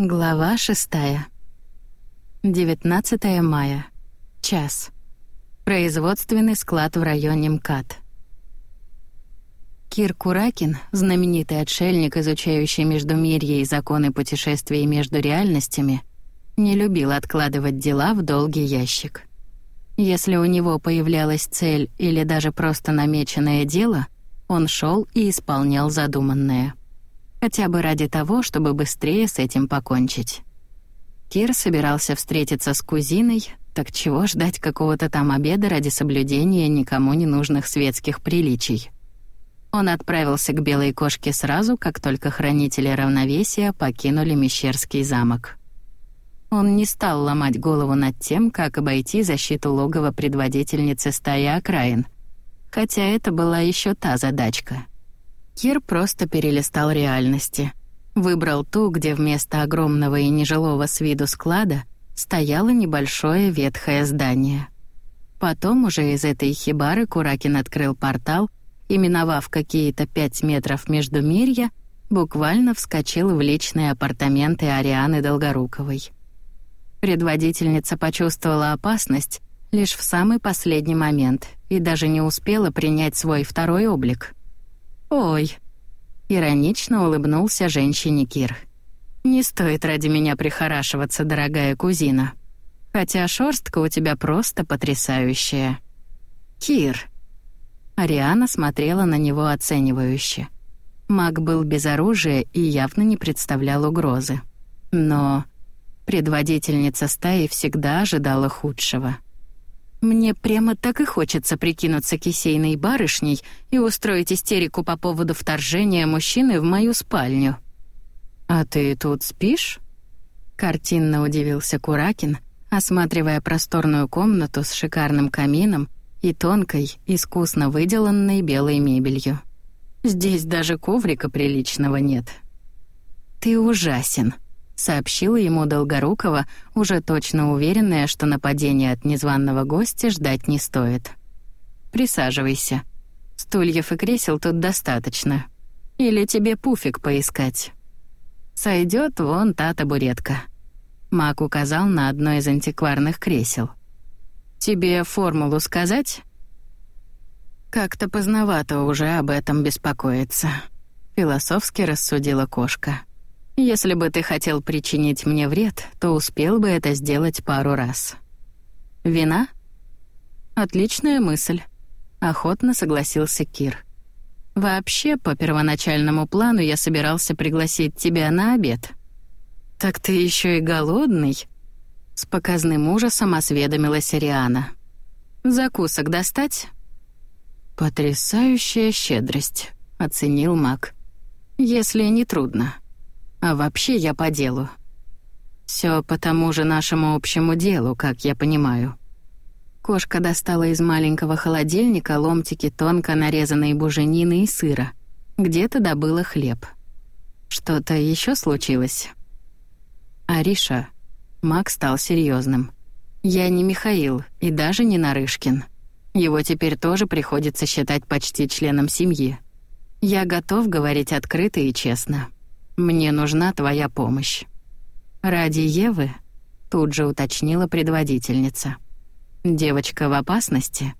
Глава шестая. 19 мая. Час. Производственный склад в районе МКАД. Кир Куракин, знаменитый отшельник, изучающий Междумирье и законы путешествий между реальностями, не любил откладывать дела в долгий ящик. Если у него появлялась цель или даже просто намеченное дело, он шел и исполнял задуманное — Хотя бы ради того, чтобы быстрее с этим покончить. Кир собирался встретиться с кузиной, так чего ждать какого-то там обеда ради соблюдения никому не нужных светских приличий? Он отправился к белой кошке сразу, как только хранители равновесия покинули Мещерский замок. Он не стал ломать голову над тем, как обойти защиту логова предводительницы стаи окраин, хотя это была еще та задачка — Кир просто перелистал реальности. Выбрал ту, где вместо огромного и нежилого с виду склада стояло небольшое ветхое здание. Потом уже из этой хибары Куракин открыл портал и, миновав какие-то пять метров между мирья, буквально вскочил в личные апартаменты Арианы Долгоруковой. Предводительница почувствовала опасность лишь в самый последний момент и даже не успела принять свой второй облик — «Ой», — иронично улыбнулся женщине Кир. «Не стоит ради меня прихорашиваться, дорогая кузина. Хотя шорстка у тебя просто потрясающая». «Кир». Ариана смотрела на него оценивающе. Маг был без оружия и явно не представлял угрозы. Но предводительница стаи всегда ожидала худшего — мне прямо так и хочется прикинуться кисейной барышней и устроить истерику по поводу вторжения мужчины в мою спальню. «А ты тут спишь?» Картинно удивился Куракин, осматривая просторную комнату с шикарным камином и тонкой, искусно выделанной белой мебелью. «Здесь даже коврика приличного нет». «Ты ужасен», сообщила ему Долгорукова, уже точно уверенная, что нападения от незваного гостя ждать не стоит. «Присаживайся. Стульев и кресел тут достаточно. Или тебе пуфик поискать?» Сойдет вон та табуретка». Мак указал на одно из антикварных кресел. «Тебе формулу сказать?» «Как-то поздновато уже об этом беспокоиться», — философски рассудила кошка. Если бы ты хотел причинить мне вред, то успел бы это сделать пару раз. Вина? Отличная мысль. Охотно согласился Кир. Вообще, по первоначальному плану я собирался пригласить тебя на обед. Так ты еще и голодный? С показным ужасом осведомилась Ариана. Закусок достать? Потрясающая щедрость, оценил Мак. Если не трудно. А вообще я по делу. Все по тому же нашему общему делу, как я понимаю. Кошка достала из маленького холодильника ломтики тонко нарезанной буженины и сыра. Где-то добыла хлеб. Что-то еще случилось? Ариша. Мак стал серьезным. Я не Михаил и даже не Нарышкин. Его теперь тоже приходится считать почти членом семьи. Я готов говорить открыто и честно. Мне нужна твоя помощь». «Ради Евы?» — тут же уточнила предводительница. «Девочка в опасности?»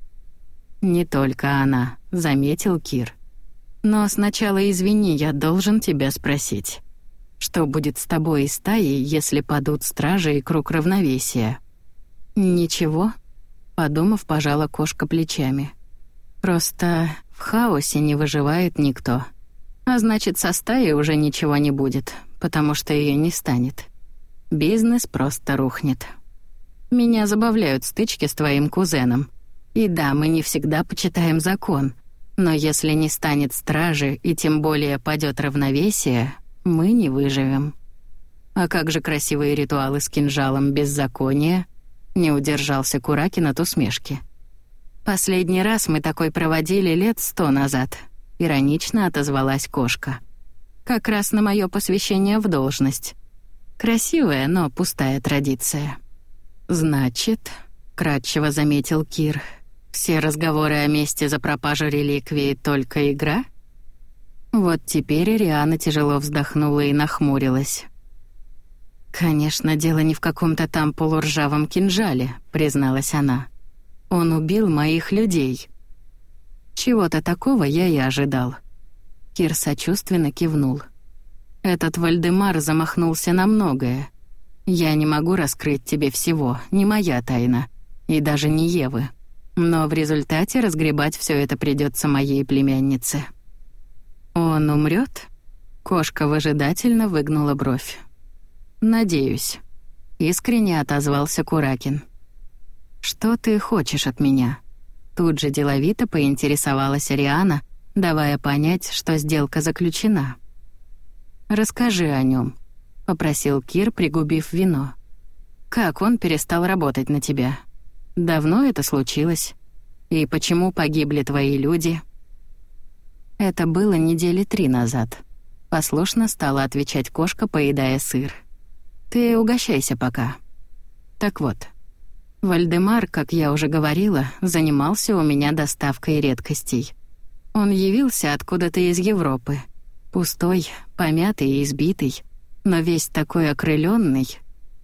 «Не только она», — заметил Кир. «Но сначала извини, я должен тебя спросить. Что будет с тобой и стаей, если падут стражи и круг равновесия?» «Ничего», — подумав, пожала кошка плечами. «Просто в хаосе не выживает никто». А значит, со стаей уже ничего не будет, потому что ее не станет. Бизнес просто рухнет. Меня забавляют стычки с твоим кузеном. И да, мы не всегда почитаем закон, но если не станет стражи и тем более падет равновесие, мы не выживем. А как же красивые ритуалы с кинжалом беззакония? Не удержался Куракин от усмешки. Последний раз мы такой проводили лет сто назад, — иронично отозвалась кошка. «Как раз на мое посвящение в должность. Красивая, но пустая традиция». «Значит», — кратчево заметил Кир, «все разговоры о месте за пропажу реликвии — только игра?» Вот теперь Риана тяжело вздохнула и нахмурилась. «Конечно, дело не в каком-то там полуржавом кинжале», — призналась она. «Он убил моих людей». Чего-то такого я и ожидал. Кир сочувственно кивнул. «Этот Вальдемар замахнулся на многое. Я не могу раскрыть тебе всего, не моя тайна, и даже не Евы. Но в результате разгребать все это придется моей племяннице». «Он умрет? Кошка выжидательно выгнула бровь. «Надеюсь», — искренне отозвался Куракин. «Что ты хочешь от меня?» Тут же деловито поинтересовалась Ариана, давая понять, что сделка заключена. «Расскажи о нем, попросил Кир, пригубив вино. «Как он перестал работать на тебя? Давно это случилось? И почему погибли твои люди?» Это было недели три назад. Послушно стала отвечать кошка, поедая сыр. Ты угощайся пока. Так вот, Вальдемар, как я уже говорила, занимался у меня доставкой редкостей. Он явился откуда-то из Европы. Пустой, помятый и избитый, но весь такой окрыленный.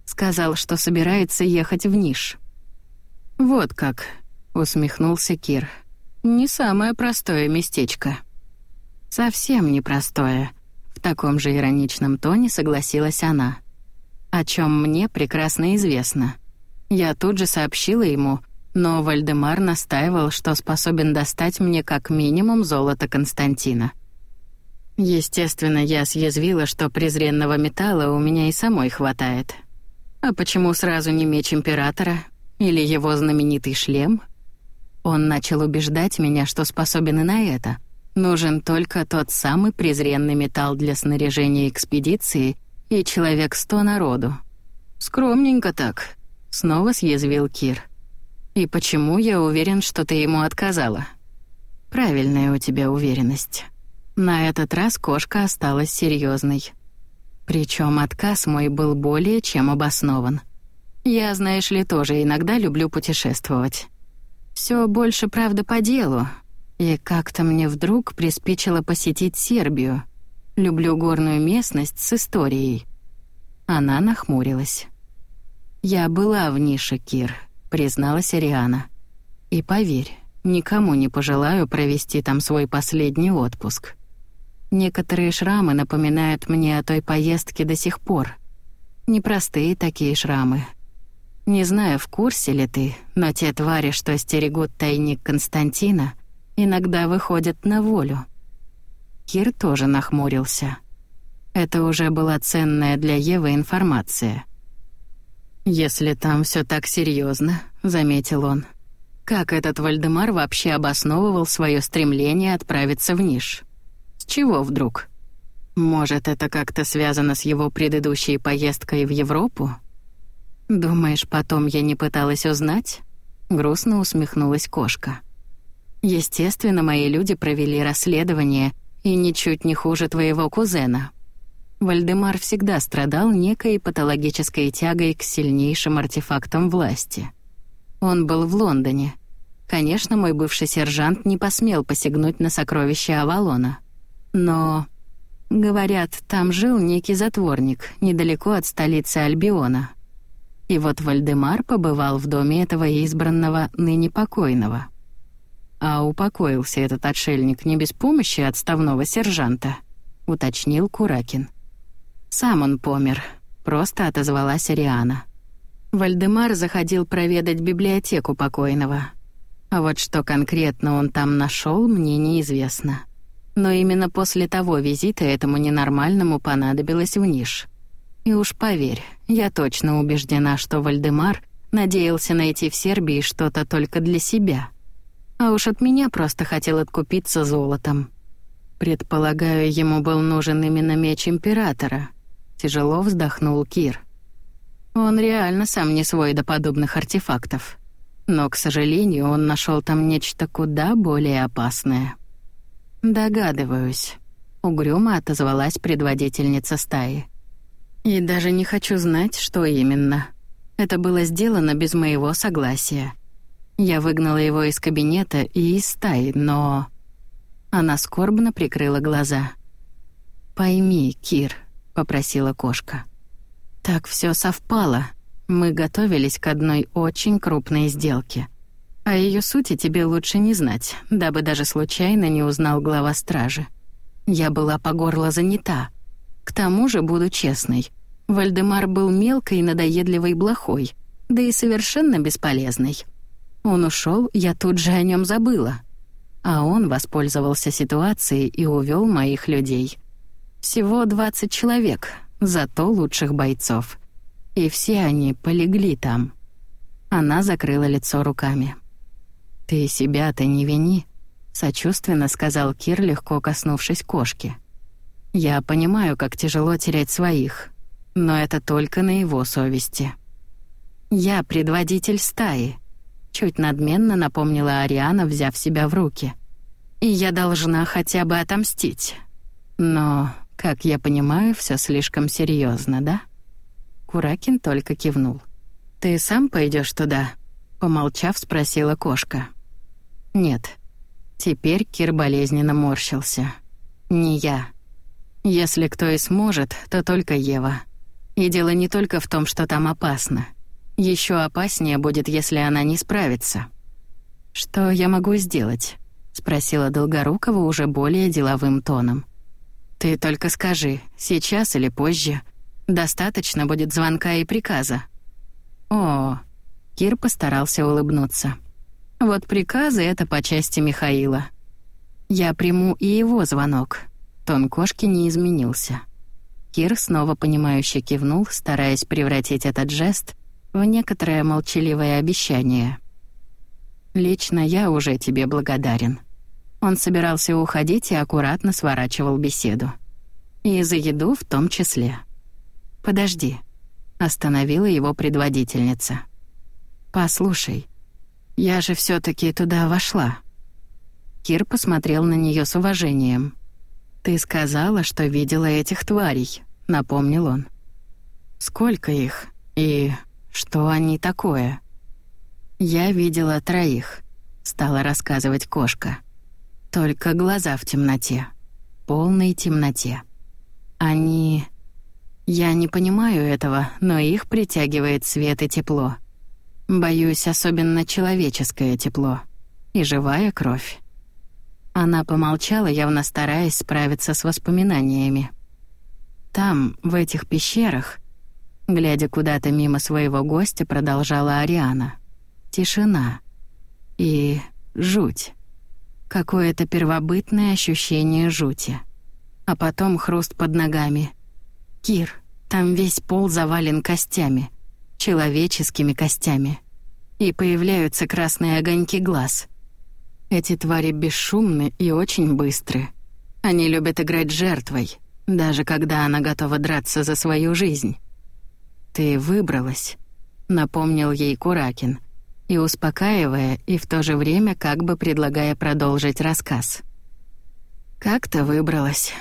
Сказал, что собирается ехать в Ниш. «Вот как», — усмехнулся Кир. «Не самое простое местечко». «Совсем непростое», — в таком же ироничном тоне согласилась она о чем мне прекрасно известно. Я тут же сообщила ему, но Вальдемар настаивал, что способен достать мне как минимум золото Константина. Естественно, я съязвила, что презренного металла у меня и самой хватает. А почему сразу не меч Императора? Или его знаменитый шлем? Он начал убеждать меня, что способен и на это. Нужен только тот самый презренный металл для снаряжения экспедиции и человек сто народу. Скромненько так, снова съязвил Кир. И почему я уверен, что ты ему отказала? Правильная у тебя уверенность. На этот раз кошка осталась серьезной. Причем отказ мой был более чем обоснован. Я, знаешь ли, тоже иногда люблю путешествовать. Все больше, правда, по делу. И как-то мне вдруг приспичило посетить Сербию — Люблю горную местность с историей». Она нахмурилась. «Я была в нише, Кир», — призналась Ариана. «И поверь, никому не пожелаю провести там свой последний отпуск. Некоторые шрамы напоминают мне о той поездке до сих пор. Непростые такие шрамы. Не знаю, в курсе ли ты, но те твари, что стерегут тайник Константина, иногда выходят на волю. Кир тоже нахмурился. Это уже была ценная для Евы информация. «Если там все так серьезно, заметил он, «как этот Вальдемар вообще обосновывал свое стремление отправиться в Ниш? С чего вдруг? Может, это как-то связано с его предыдущей поездкой в Европу? Думаешь, потом я не пыталась узнать?» Грустно усмехнулась кошка. Естественно, мои люди провели расследование — и ничуть не хуже твоего кузена. Вальдемар всегда страдал некой патологической тягой к сильнейшим артефактам власти. Он был в Лондоне. Конечно, мой бывший сержант не посмел посягнуть на сокровища Авалона. Но... Говорят, там жил некий затворник, недалеко от столицы Альбиона. И вот Вальдемар побывал в доме этого избранного, ныне покойного — «А упокоился этот отшельник не без помощи отставного сержанта», — уточнил Куракин. «Сам он помер», — просто отозвалась Ариана. Вальдемар заходил проведать библиотеку покойного. А вот что конкретно он там нашел, мне неизвестно. Но именно после того визита этому ненормальному понадобилось в Ниш. И уж поверь, я точно убеждена, что Вальдемар надеялся найти в Сербии что-то только для себя — а уж от меня просто хотел откупиться золотом. Предполагаю, ему был нужен именно меч Императора. Тяжело вздохнул Кир. Он реально сам не свой до подобных артефактов. Но, к сожалению, он нашел там нечто куда более опасное. «Догадываюсь», — угрюмо отозвалась предводительница стаи. «И даже не хочу знать, что именно. Это было сделано без моего согласия». Я выгнала его из кабинета и из стаи, но... Она скорбно прикрыла глаза. «Пойми, Кир», — попросила кошка. Так все совпало. Мы готовились к одной очень крупной сделке. О ее сути тебе лучше не знать, дабы даже случайно не узнал глава стражи. Я была по горло занята. К тому же, буду честной, Вальдемар был мелкой, надоедливой блохой, да и совершенно бесполезной. Он ушел, я тут же о нем забыла. А он воспользовался ситуацией и увел моих людей. Всего 20 человек, зато лучших бойцов. И все они полегли там. Она закрыла лицо руками. «Ты себя-то не вини», — сочувственно сказал Кир, легко коснувшись кошки. «Я понимаю, как тяжело терять своих, но это только на его совести». «Я предводитель стаи», — чуть надменно напомнила Ариана, взяв себя в руки. «И я должна хотя бы отомстить. Но, как я понимаю, все слишком серьезно, да?» Куракин только кивнул. «Ты сам пойдешь туда?» — помолчав, спросила кошка. «Нет». Теперь Кир болезненно морщился. «Не я. Если кто и сможет, то только Ева. И дело не только в том, что там опасно. Еще опаснее будет, если она не справится». «Что я могу сделать?» — спросила Долгорукова уже более деловым тоном. «Ты только скажи, сейчас или позже. Достаточно будет звонка и приказа». «О...» — Кир постарался улыбнуться. «Вот приказы — это по части Михаила. Я приму и его звонок». Тон кошки не изменился. Кир снова понимающе кивнул, стараясь превратить этот жест в некоторое молчаливое обещание. «Лично я уже тебе благодарен». Он собирался уходить и аккуратно сворачивал беседу. И за еду в том числе. «Подожди», — остановила его предводительница. «Послушай, я же все таки туда вошла». Кир посмотрел на нее с уважением. «Ты сказала, что видела этих тварей», — напомнил он. «Сколько их? И что они такое?» «Я видела троих», — стала рассказывать кошка. «Только глаза в темноте, полной темноте. Они... Я не понимаю этого, но их притягивает свет и тепло. Боюсь, особенно человеческое тепло и живая кровь». Она помолчала, явно стараясь справиться с воспоминаниями. Там, в этих пещерах, Глядя куда-то мимо своего гостя, продолжала Ариана. Тишина. И жуть. Какое-то первобытное ощущение жути. А потом хруст под ногами. «Кир, там весь пол завален костями. Человеческими костями. И появляются красные огоньки глаз. Эти твари бесшумны и очень быстры. Они любят играть жертвой, даже когда она готова драться за свою жизнь. «Ты выбралась», — напомнил ей Куракин, и успокаивая, и в то же время как бы предлагая продолжить рассказ. «Как-то выбралась».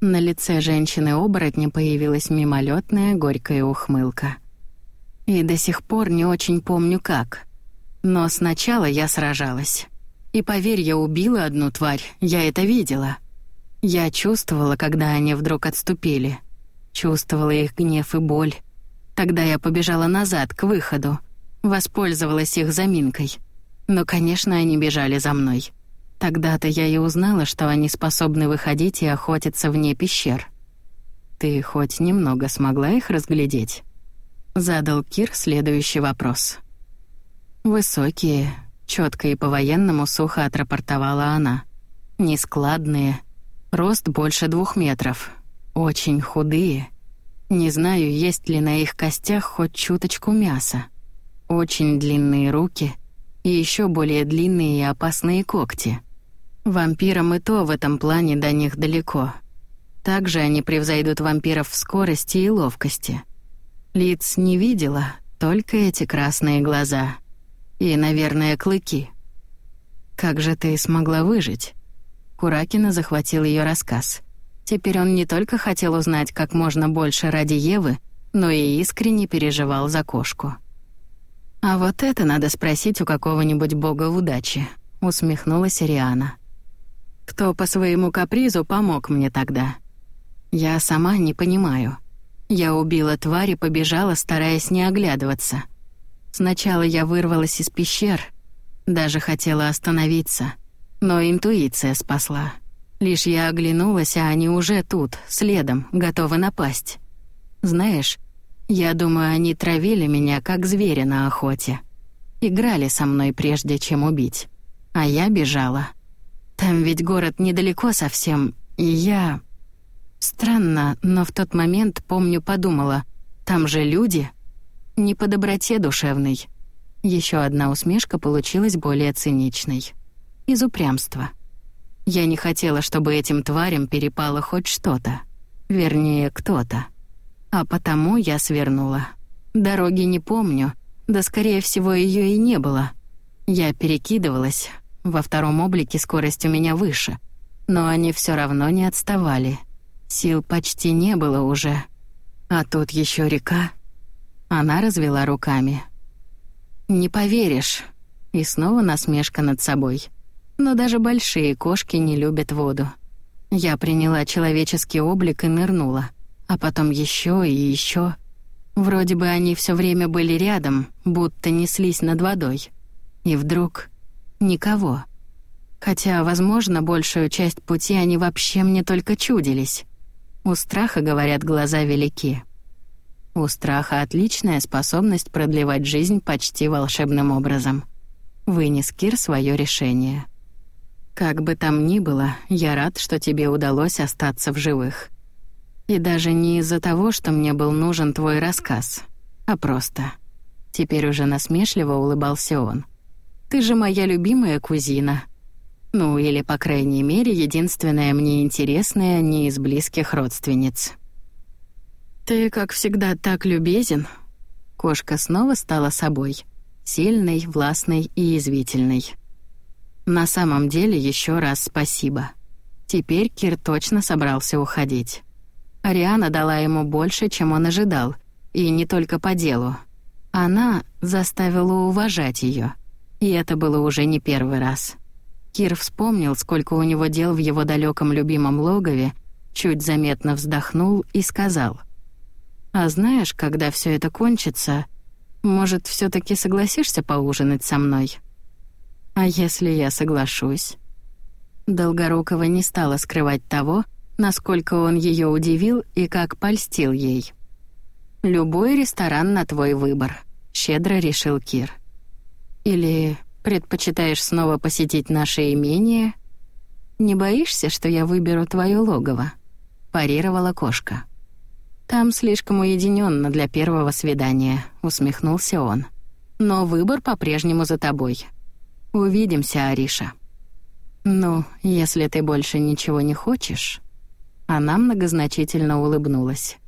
На лице женщины-оборотня появилась мимолетная горькая ухмылка. И до сих пор не очень помню как. Но сначала я сражалась. И поверь, я убила одну тварь, я это видела. Я чувствовала, когда они вдруг отступили. Чувствовала их гнев и боль. Тогда я побежала назад, к выходу. Воспользовалась их заминкой. Но, конечно, они бежали за мной. Тогда-то я и узнала, что они способны выходить и охотиться вне пещер. Ты хоть немного смогла их разглядеть? Задал Кир следующий вопрос. Высокие, четко и по-военному сухо отрапортовала она. Нескладные, рост больше двух метров, очень худые — не знаю, есть ли на их костях хоть чуточку мяса. Очень длинные руки и еще более длинные и опасные когти. Вампирам и то в этом плане до них далеко. Также они превзойдут вампиров в скорости и ловкости. Лиц не видела, только эти красные глаза. И, наверное, клыки. «Как же ты смогла выжить?» Куракина захватил ее рассказ. Теперь он не только хотел узнать как можно больше ради Евы, но и искренне переживал за кошку. «А вот это надо спросить у какого-нибудь бога удачи», — усмехнулась Риана. «Кто по своему капризу помог мне тогда? Я сама не понимаю. Я убила тварь и побежала, стараясь не оглядываться. Сначала я вырвалась из пещер, даже хотела остановиться, но интуиция спасла. Лишь я оглянулась, а они уже тут, следом, готовы напасть. Знаешь, я думаю, они травили меня, как зверя на охоте. Играли со мной, прежде чем убить. А я бежала. Там ведь город недалеко совсем, и я... Странно, но в тот момент, помню, подумала, там же люди. Не по доброте душевной. Еще одна усмешка получилась более циничной. Из упрямства. Я не хотела, чтобы этим тварям перепало хоть что-то. Вернее, кто-то. А потому я свернула. Дороги не помню, да, скорее всего, ее и не было. Я перекидывалась. Во втором облике скорость у меня выше. Но они все равно не отставали — Сил почти не было уже. А тут еще река. Она развела руками. «Не поверишь». И снова насмешка над собой. Но даже большие кошки не любят воду. Я приняла человеческий облик и нырнула. А потом еще и еще. Вроде бы они все время были рядом, будто неслись над водой. И вдруг... никого. Хотя, возможно, большую часть пути они вообще мне только чудились. У страха, говорят, глаза велики. У страха отличная способность продлевать жизнь почти волшебным образом. Вынес Кир свое решение. Как бы там ни было, я рад, что тебе удалось остаться в живых. И даже не из-за того, что мне был нужен твой рассказ, а просто. Теперь уже насмешливо улыбался он. Ты же моя любимая кузина, ну, или, по крайней мере, единственная мне интересная не из близких родственниц. «Ты, как всегда, так любезен». Кошка снова стала собой. Сильной, властной и язвительной. На самом деле, еще раз спасибо. Теперь Кир точно собрался уходить. Ариана дала ему больше, чем он ожидал, и не только по делу. Она заставила уважать ее, и это было уже не первый раз. Кир вспомнил, сколько у него дел в его далеком любимом логове, чуть заметно вздохнул и сказал. «А знаешь, когда все это кончится, может, все таки согласишься поужинать со мной?» «А если я соглашусь?» Долгорукова не стала скрывать того, насколько он ее удивил и как польстил ей. «Любой ресторан на твой выбор», — щедро решил Кир. «Или Предпочитаешь снова посетить наше имение? Не боишься, что я выберу твое логово?» — парировала кошка. «Там слишком уединенно для первого свидания», — усмехнулся он. «Но выбор по-прежнему за тобой. Увидимся, Ариша». «Ну, если ты больше ничего не хочешь...» Она многозначительно улыбнулась.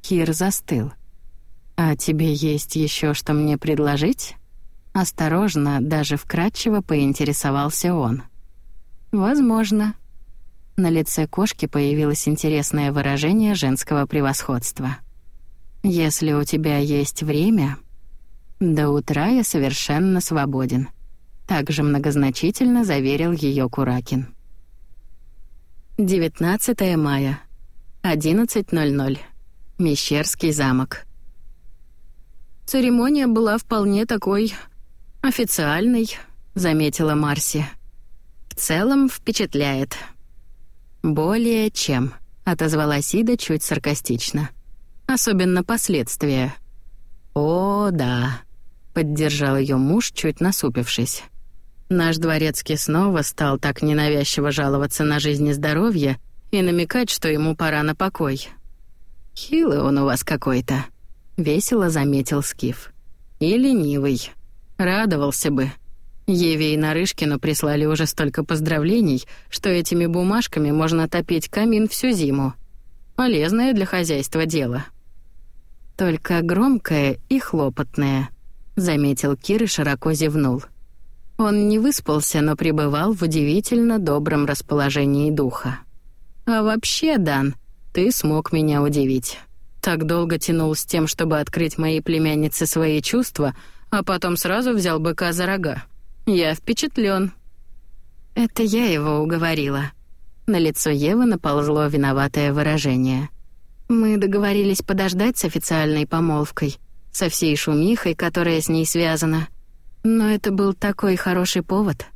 Кир застыл. «А тебе есть еще что мне предложить?» Осторожно, даже вкратчиво поинтересовался он. «Возможно». На лице кошки появилось интересное выражение женского превосходства. «Если у тебя есть время...» «До утра я совершенно свободен», — также многозначительно заверил ее Куракин. 19 мая, 11.00. Мещерский замок. Церемония была вполне такой «Официальный», — заметила Марси. «В целом впечатляет». «Более чем», — отозвалась Ида чуть саркастично. «Особенно последствия». «О, да», — поддержал ее муж, чуть насупившись. Наш дворецкий снова стал так ненавязчиво жаловаться на жизнь и здоровье и намекать, что ему пора на покой. «Хилый он у вас какой-то», — весело заметил Скиф. «И ленивый». Радовался бы. Еве и Нарышкину прислали уже столько поздравлений, что этими бумажками можно топить камин всю зиму. Полезное для хозяйства дело. Только громкое и хлопотное, заметил Кир и широко зевнул. Он не выспался, но пребывал в удивительно добром расположении духа. А вообще, Дан, ты смог меня удивить. Так долго тянул с тем, чтобы открыть моей племяннице свои чувства, а потом сразу взял быка за рога. Я впечатлен. Это я его уговорила. На лицо Евы наползло виноватое выражение. Мы договорились подождать с официальной помолвкой, со всей шумихой, которая с ней связана. Но это был такой хороший повод.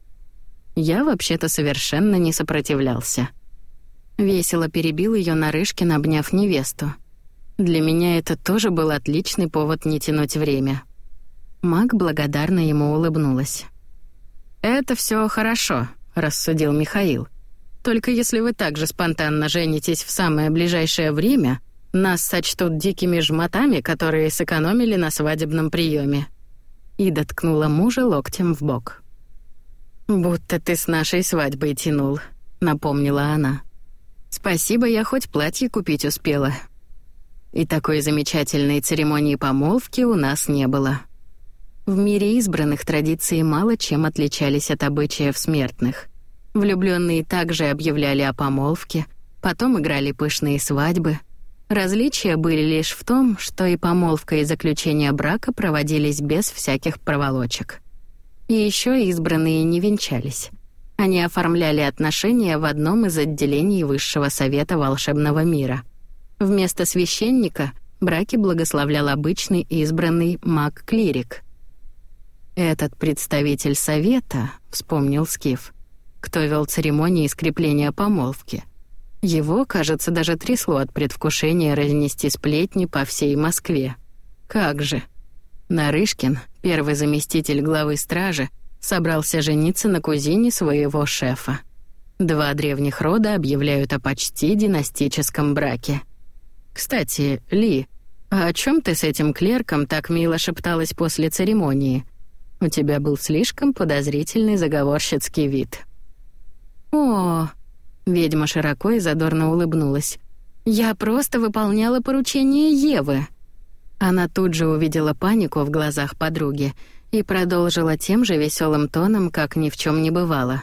Я вообще-то совершенно не сопротивлялся. Весело перебил ее Нарышкин, обняв невесту. Для меня это тоже был отличный повод не тянуть время. Маг благодарно ему улыбнулась. «Это все хорошо», — рассудил Михаил. «Только если вы также спонтанно женитесь в самое ближайшее время, нас сочтут дикими жмотами, которые сэкономили на свадебном приеме. И доткнула мужа локтем в бок. «Будто ты с нашей свадьбой тянул», — напомнила она. Спасибо, я хоть платье купить успела. И такой замечательной церемонии помолвки у нас не было. В мире избранных традиции мало чем отличались от обычаев смертных. Влюбленные также объявляли о помолвке, потом играли пышные свадьбы. Различия были лишь в том, что и помолвка, и заключение брака проводились без всяких проволочек. И еще избранные не венчались. Они оформляли отношения в одном из отделений Высшего Совета Волшебного Мира. Вместо священника браки благословлял обычный избранный маг-клирик. «Этот представитель Совета», — вспомнил Скиф, кто вел церемонии скрепления помолвки. Его, кажется, даже трясло от предвкушения разнести сплетни по всей Москве. Как же! Нарышкин, первый заместитель главы стражи, собрался жениться на кузине своего шефа. Два древних рода объявляют о почти династическом браке. Кстати, Ли, а о чем ты с этим клерком так мило шепталась после церемонии? У тебя был слишком подозрительный заговорщицкий вид. О, ведьма широко и задорно улыбнулась. Я просто выполняла поручение Евы. Она тут же увидела панику в глазах подруги и продолжила тем же веселым тоном, как ни в чем не бывало.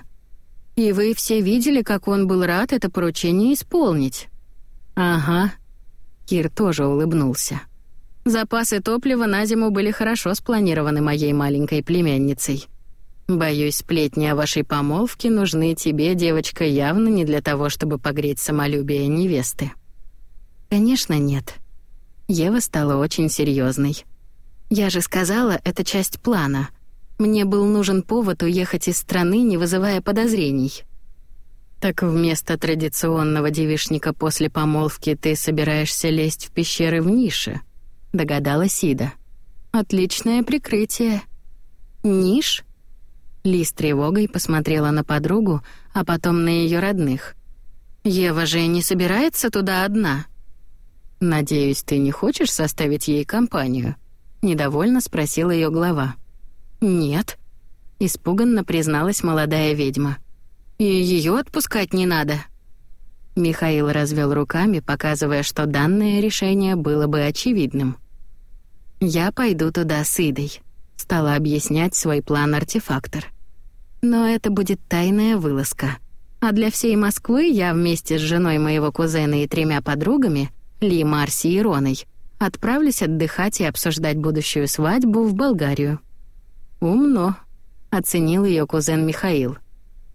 «И вы все видели, как он был рад это поручение исполнить?» «Ага». Кир тоже улыбнулся. «Запасы топлива на зиму были хорошо спланированы моей маленькой племянницей. Боюсь, сплетни о вашей помолвке нужны тебе, девочка, явно не для того, чтобы погреть самолюбие невесты». «Конечно, нет». Ева стала очень серьезной. Я же сказала, это часть плана. Мне был нужен повод уехать из страны, не вызывая подозрений. Так вместо традиционного девишника после помолвки ты собираешься лезть в пещеры в нише, догадалась Ида. Отличное прикрытие. Ниш? Ли с тревогой посмотрела на подругу, а потом на ее родных. Ева же не собирается туда одна. Надеюсь, ты не хочешь составить ей компанию? Недовольно спросил ее глава. «Нет», — испуганно призналась молодая ведьма. «И ее отпускать не надо». Михаил развел руками, показывая, что данное решение было бы очевидным. «Я пойду туда с Идой», — стала объяснять свой план артефактор. «Но это будет тайная вылазка. А для всей Москвы я вместе с женой моего кузена и тремя подругами, Ли, Марси и Роной, отправлюсь отдыхать и обсуждать будущую свадьбу в Болгарию. Умно, оценил ее кузен Михаил.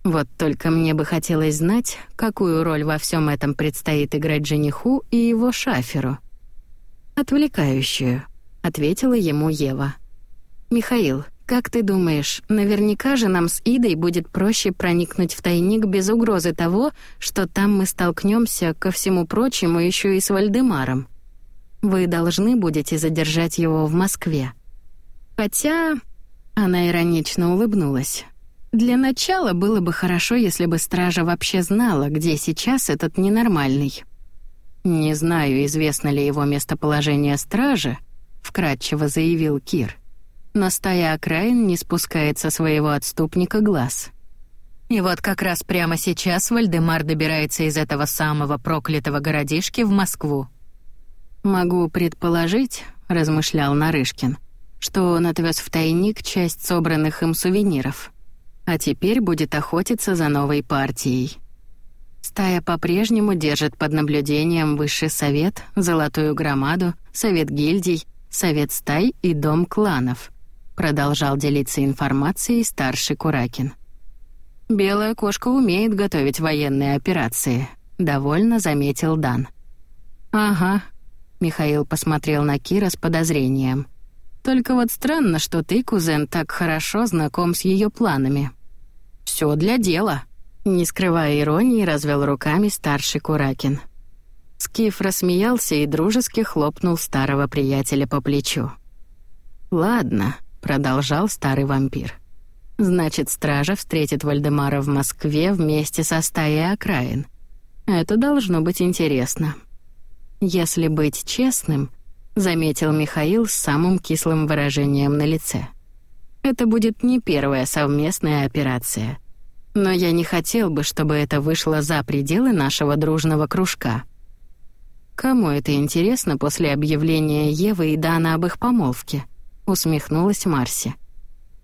Вот только мне бы хотелось знать, какую роль во всем этом предстоит играть жениху и его шаферу. Отвлекающую, ответила ему Ева. Михаил, как ты думаешь, наверняка же нам с Идой будет проще проникнуть в тайник без угрозы того, что там мы столкнемся ко всему прочему еще и с Вальдемаром? Вы должны будете задержать его в Москве. Хотя...» Она иронично улыбнулась. «Для начала было бы хорошо, если бы стража вообще знала, где сейчас этот ненормальный». «Не знаю, известно ли его местоположение стражи», — вкратчиво заявил Кир. «Но стая окраин не спускает со своего отступника глаз». И вот как раз прямо сейчас Вальдемар добирается из этого самого проклятого городишки в Москву. «Могу предположить», — размышлял Нарышкин, что он отвез в тайник часть собранных им сувениров, а теперь будет охотиться за новой партией. Стая по-прежнему держит под наблюдением Высший Совет, Золотую Громаду, Совет Гильдий, Совет Стай и Дом Кланов. Продолжал делиться информацией старший Куракин. «Белая кошка умеет готовить военные операции», — довольно заметил Дан. «Ага», — Михаил посмотрел на Кира с подозрением. «Только вот странно, что ты, кузен, так хорошо знаком с ее планами». Все для дела», — не скрывая иронии, развел руками старший Куракин. Скиф рассмеялся и дружески хлопнул старого приятеля по плечу. «Ладно», — продолжал старый вампир. «Значит, стража встретит Вальдемара в Москве вместе со стаей окраин. Это должно быть интересно». «Если быть честным», — заметил Михаил с самым кислым выражением на лице. «Это будет не первая совместная операция. Но я не хотел бы, чтобы это вышло за пределы нашего дружного кружка». «Кому это интересно после объявления Евы и Дана об их помолвке?» — усмехнулась Марси.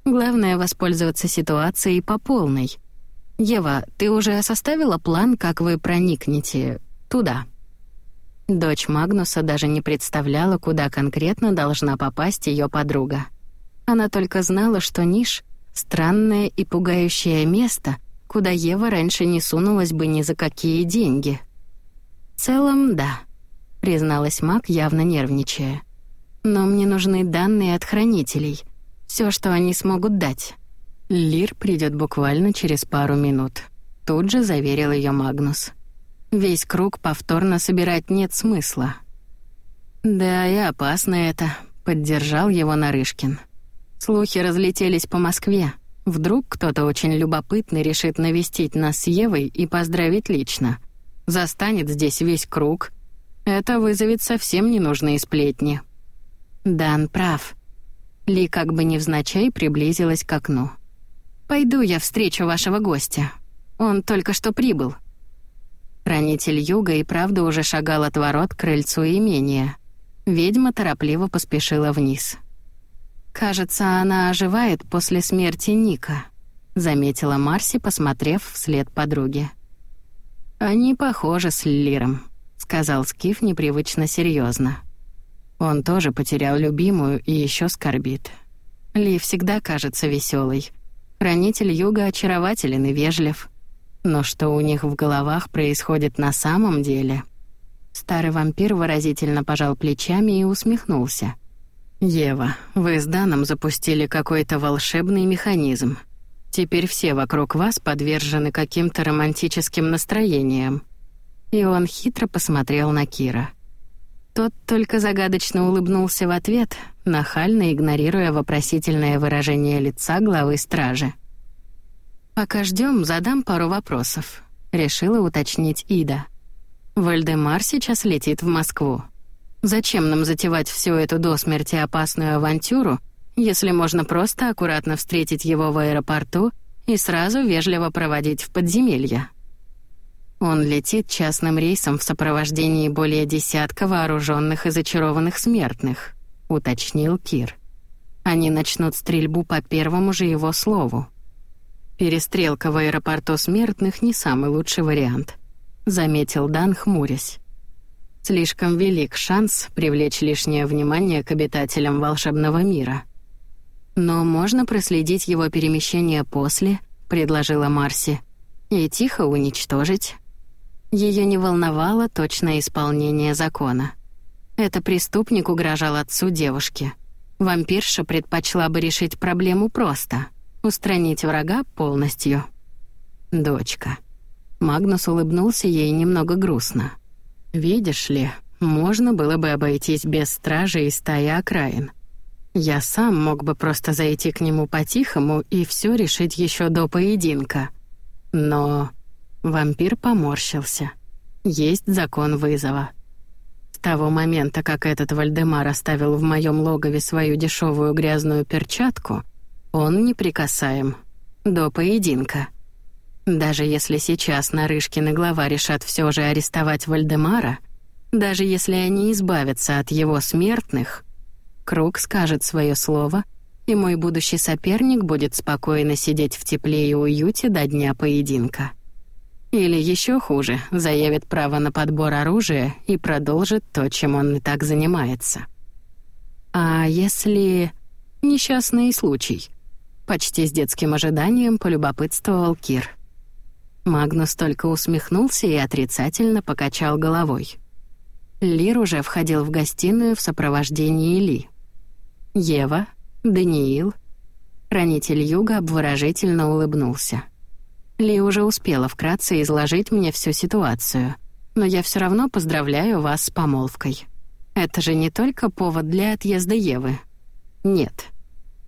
«Главное — воспользоваться ситуацией по полной. Ева, ты уже составила план, как вы проникнете туда?» Дочь Магнуса даже не представляла, куда конкретно должна попасть ее подруга. Она только знала, что Ниш — странное и пугающее место, куда Ева раньше не сунулась бы ни за какие деньги. В целом, да призналась Мак, явно нервничая. «Но мне нужны данные от хранителей. Все, что они смогут дать». Лир придет буквально через пару минут. Тут же заверил ее Магнус. Весь круг повторно собирать нет смысла. «Да, и опасно это», — поддержал его Нарышкин. Слухи разлетелись по Москве. Вдруг кто-то очень любопытный решит навестить нас с Евой и поздравить лично. Застанет здесь весь круг, это вызовет совсем ненужные сплетни. Дан прав. Ли как бы невзначай приблизилась к окну. «Пойду я встречу вашего гостя. Он только что прибыл». Хранитель юга и правда уже шагал от ворот к крыльцу имения. Ведьма торопливо поспешила вниз. «Кажется, она оживает после смерти Ника», — заметила Марси, посмотрев вслед подруге. «Они похожи с Лиром», сказал Скиф непривычно серьезно. Он тоже потерял любимую и еще скорбит. Ли всегда кажется веселой. Хранитель юга очарователен и вежлив. Но что у них в головах происходит на самом деле? Старый вампир выразительно пожал плечами и усмехнулся. «Ева, вы с Даном запустили какой-то волшебный механизм. Теперь все вокруг вас подвержены каким-то романтическим настроениям. И он хитро посмотрел на Кира. Тот только загадочно улыбнулся в ответ, нахально игнорируя вопросительное выражение лица главы стражи. «Пока ждем, задам пару вопросов», — решила уточнить Ида. «Вальдемар сейчас летит в Москву. Зачем нам затевать всю эту до смерти опасную авантюру, если можно просто аккуратно встретить его в аэропорту и сразу вежливо проводить в подземелье?» Он летит частным рейсом в сопровождении более десятка вооруженных и зачарованных смертных, уточнил Кир. Они начнут стрельбу по первому же его слову. Перестрелка в аэропорту смертных не самый лучший вариант, заметил Дан, хмурясь. Слишком велик шанс привлечь лишнее внимание к обитателям волшебного мира. Но можно проследить его перемещение после, предложила Марси, и тихо уничтожить. Ее не волновало точное исполнение закона. Это преступник угрожал отцу девушки. Вампирша предпочла бы решить проблему просто — устранить врага полностью. «Дочка». Магнус улыбнулся ей немного грустно. «Видишь ли, можно было бы обойтись без стражи и стаи окраин. Я сам мог бы просто зайти к нему по-тихому и все решить еще до поединка. Но Вампир поморщился. Есть закон вызова. С того момента, как этот Вальдемар оставил в моем логове свою дешевую грязную перчатку, он неприкасаем. До поединка. Даже если сейчас Нарышкин и глава решат все же арестовать Вальдемара, даже если они избавятся от его смертных, Круг скажет свое слово, и мой будущий соперник будет спокойно сидеть в тепле и уюте до дня поединка. Или еще хуже, заявит право на подбор оружия и продолжит то, чем он и так занимается. А если... Несчастный случай. Почти с детским ожиданием полюбопытствовал Кир. Магнус только усмехнулся и отрицательно покачал головой. Лир уже входил в гостиную в сопровождении Ли. Ева, Даниил. Хранитель Юга обворожительно улыбнулся. Ли уже успела вкратце изложить мне всю ситуацию, но я все равно поздравляю вас с помолвкой. Это же не только повод для отъезда Евы. Нет.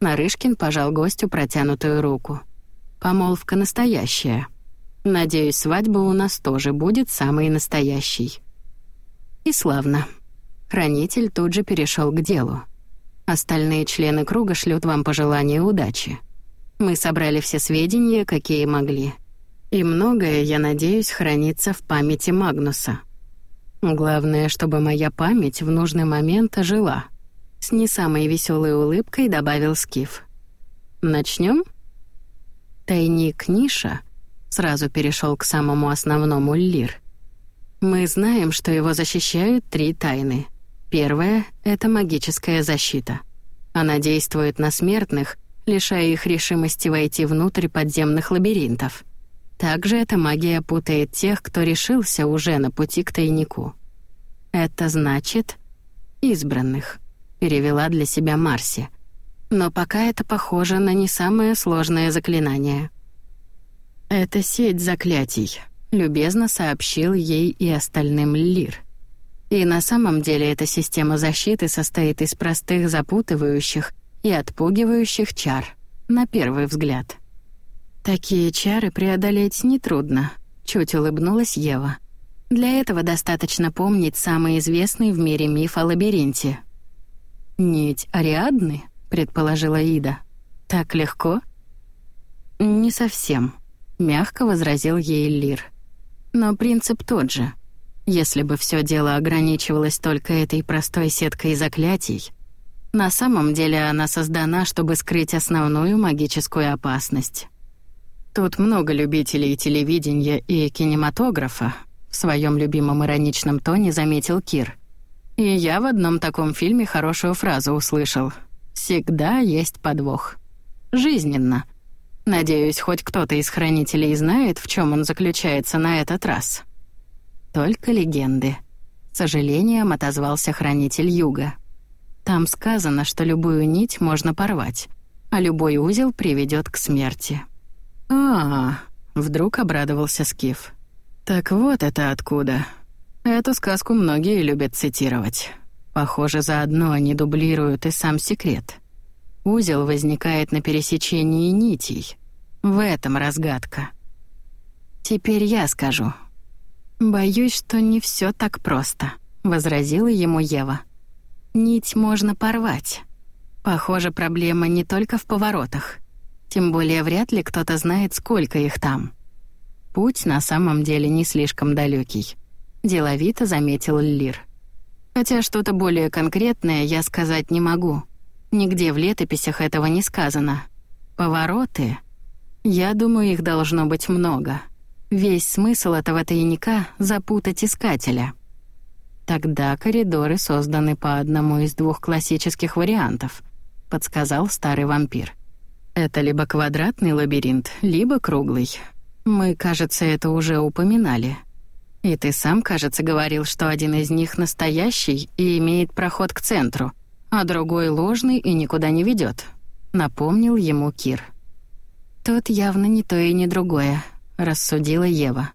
Нарышкин пожал гостю протянутую руку. Помолвка настоящая. Надеюсь, свадьба у нас тоже будет самой настоящей. И славно. Хранитель тут же перешел к делу. Остальные члены круга шлют вам пожелания удачи. Мы собрали все сведения, какие могли. И многое, я надеюсь, хранится в памяти Магнуса. Главное, чтобы моя память в нужный момент ожила. С не самой веселой улыбкой добавил Скиф. Начнем? Тайник Ниша сразу перешел к самому основному Лир. Мы знаем, что его защищают три тайны. Первая — это магическая защита. Она действует на смертных, лишая их решимости войти внутрь подземных лабиринтов. Также эта магия путает тех, кто решился уже на пути к тайнику. Это значит «избранных», — перевела для себя Марси. Но пока это похоже на не самое сложное заклинание. «Это сеть заклятий», — любезно сообщил ей и остальным Лир. И на самом деле эта система защиты состоит из простых запутывающих и отпугивающих чар, на первый взгляд. Такие чары преодолеть нетрудно, чуть улыбнулась Ева. Для этого достаточно помнить самый известный в мире миф о лабиринте. «Нить Ариадны?» — предположила Ида. «Так легко?» «Не совсем», — мягко возразил ей Лир. «Но принцип тот же — если бы все дело ограничивалось только этой простой сеткой заклятий, на самом деле она создана, чтобы скрыть основную магическую опасность. Тут много любителей телевидения и кинематографа, в своем любимом ироничном тоне заметил Кир. И я в одном таком фильме хорошую фразу услышал. «Всегда есть подвох». Жизненно. Надеюсь, хоть кто-то из хранителей знает, в чем он заключается на этот раз. Только легенды. С сожалением отозвался хранитель юга. Там сказано, что любую нить можно порвать, а любой узел приведет к смерти. А, -а, -а вдруг обрадовался Скиф. Так вот это откуда. Эту сказку многие любят цитировать. Похоже, заодно они дублируют и сам секрет. Узел возникает на пересечении нитей. В этом разгадка. Теперь я скажу, «Боюсь, что не все так просто», — возразила ему Ева. «Нить можно порвать. Похоже, проблема не только в поворотах. Тем более вряд ли кто-то знает, сколько их там. Путь на самом деле не слишком далекий. Деловито заметил Лир. Хотя что-то более конкретное я сказать не могу. Нигде в летописях этого не сказано. Повороты? Я думаю, их должно быть много. Весь смысл этого тайника — запутать искателя. Тогда коридоры созданы по одному из двух классических вариантов, подсказал старый вампир. Это либо квадратный лабиринт, либо круглый. Мы, кажется, это уже упоминали. И ты сам, кажется, говорил, что один из них настоящий и имеет проход к центру, а другой ложный и никуда не ведет. Напомнил ему Кир. Тут явно не то и не другое, — рассудила Ева.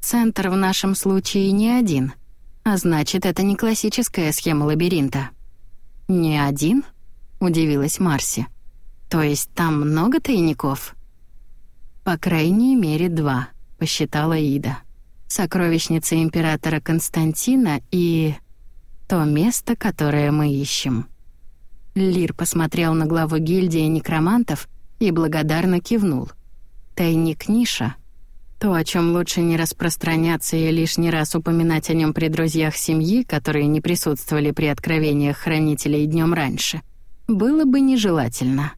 «Центр в нашем случае не один, а значит, это не классическая схема лабиринта». «Не один?» — удивилась Марси. «То есть там много тайников?» «По крайней мере, два», — посчитала Ида. «Сокровищница императора Константина и... то место, которое мы ищем». Лир посмотрел на главу гильдии некромантов и благодарно кивнул. Тайник Ниша то, о чем лучше не распространяться и лишний раз упоминать о нем при друзьях семьи, которые не присутствовали при откровениях хранителей днем раньше, было бы нежелательно.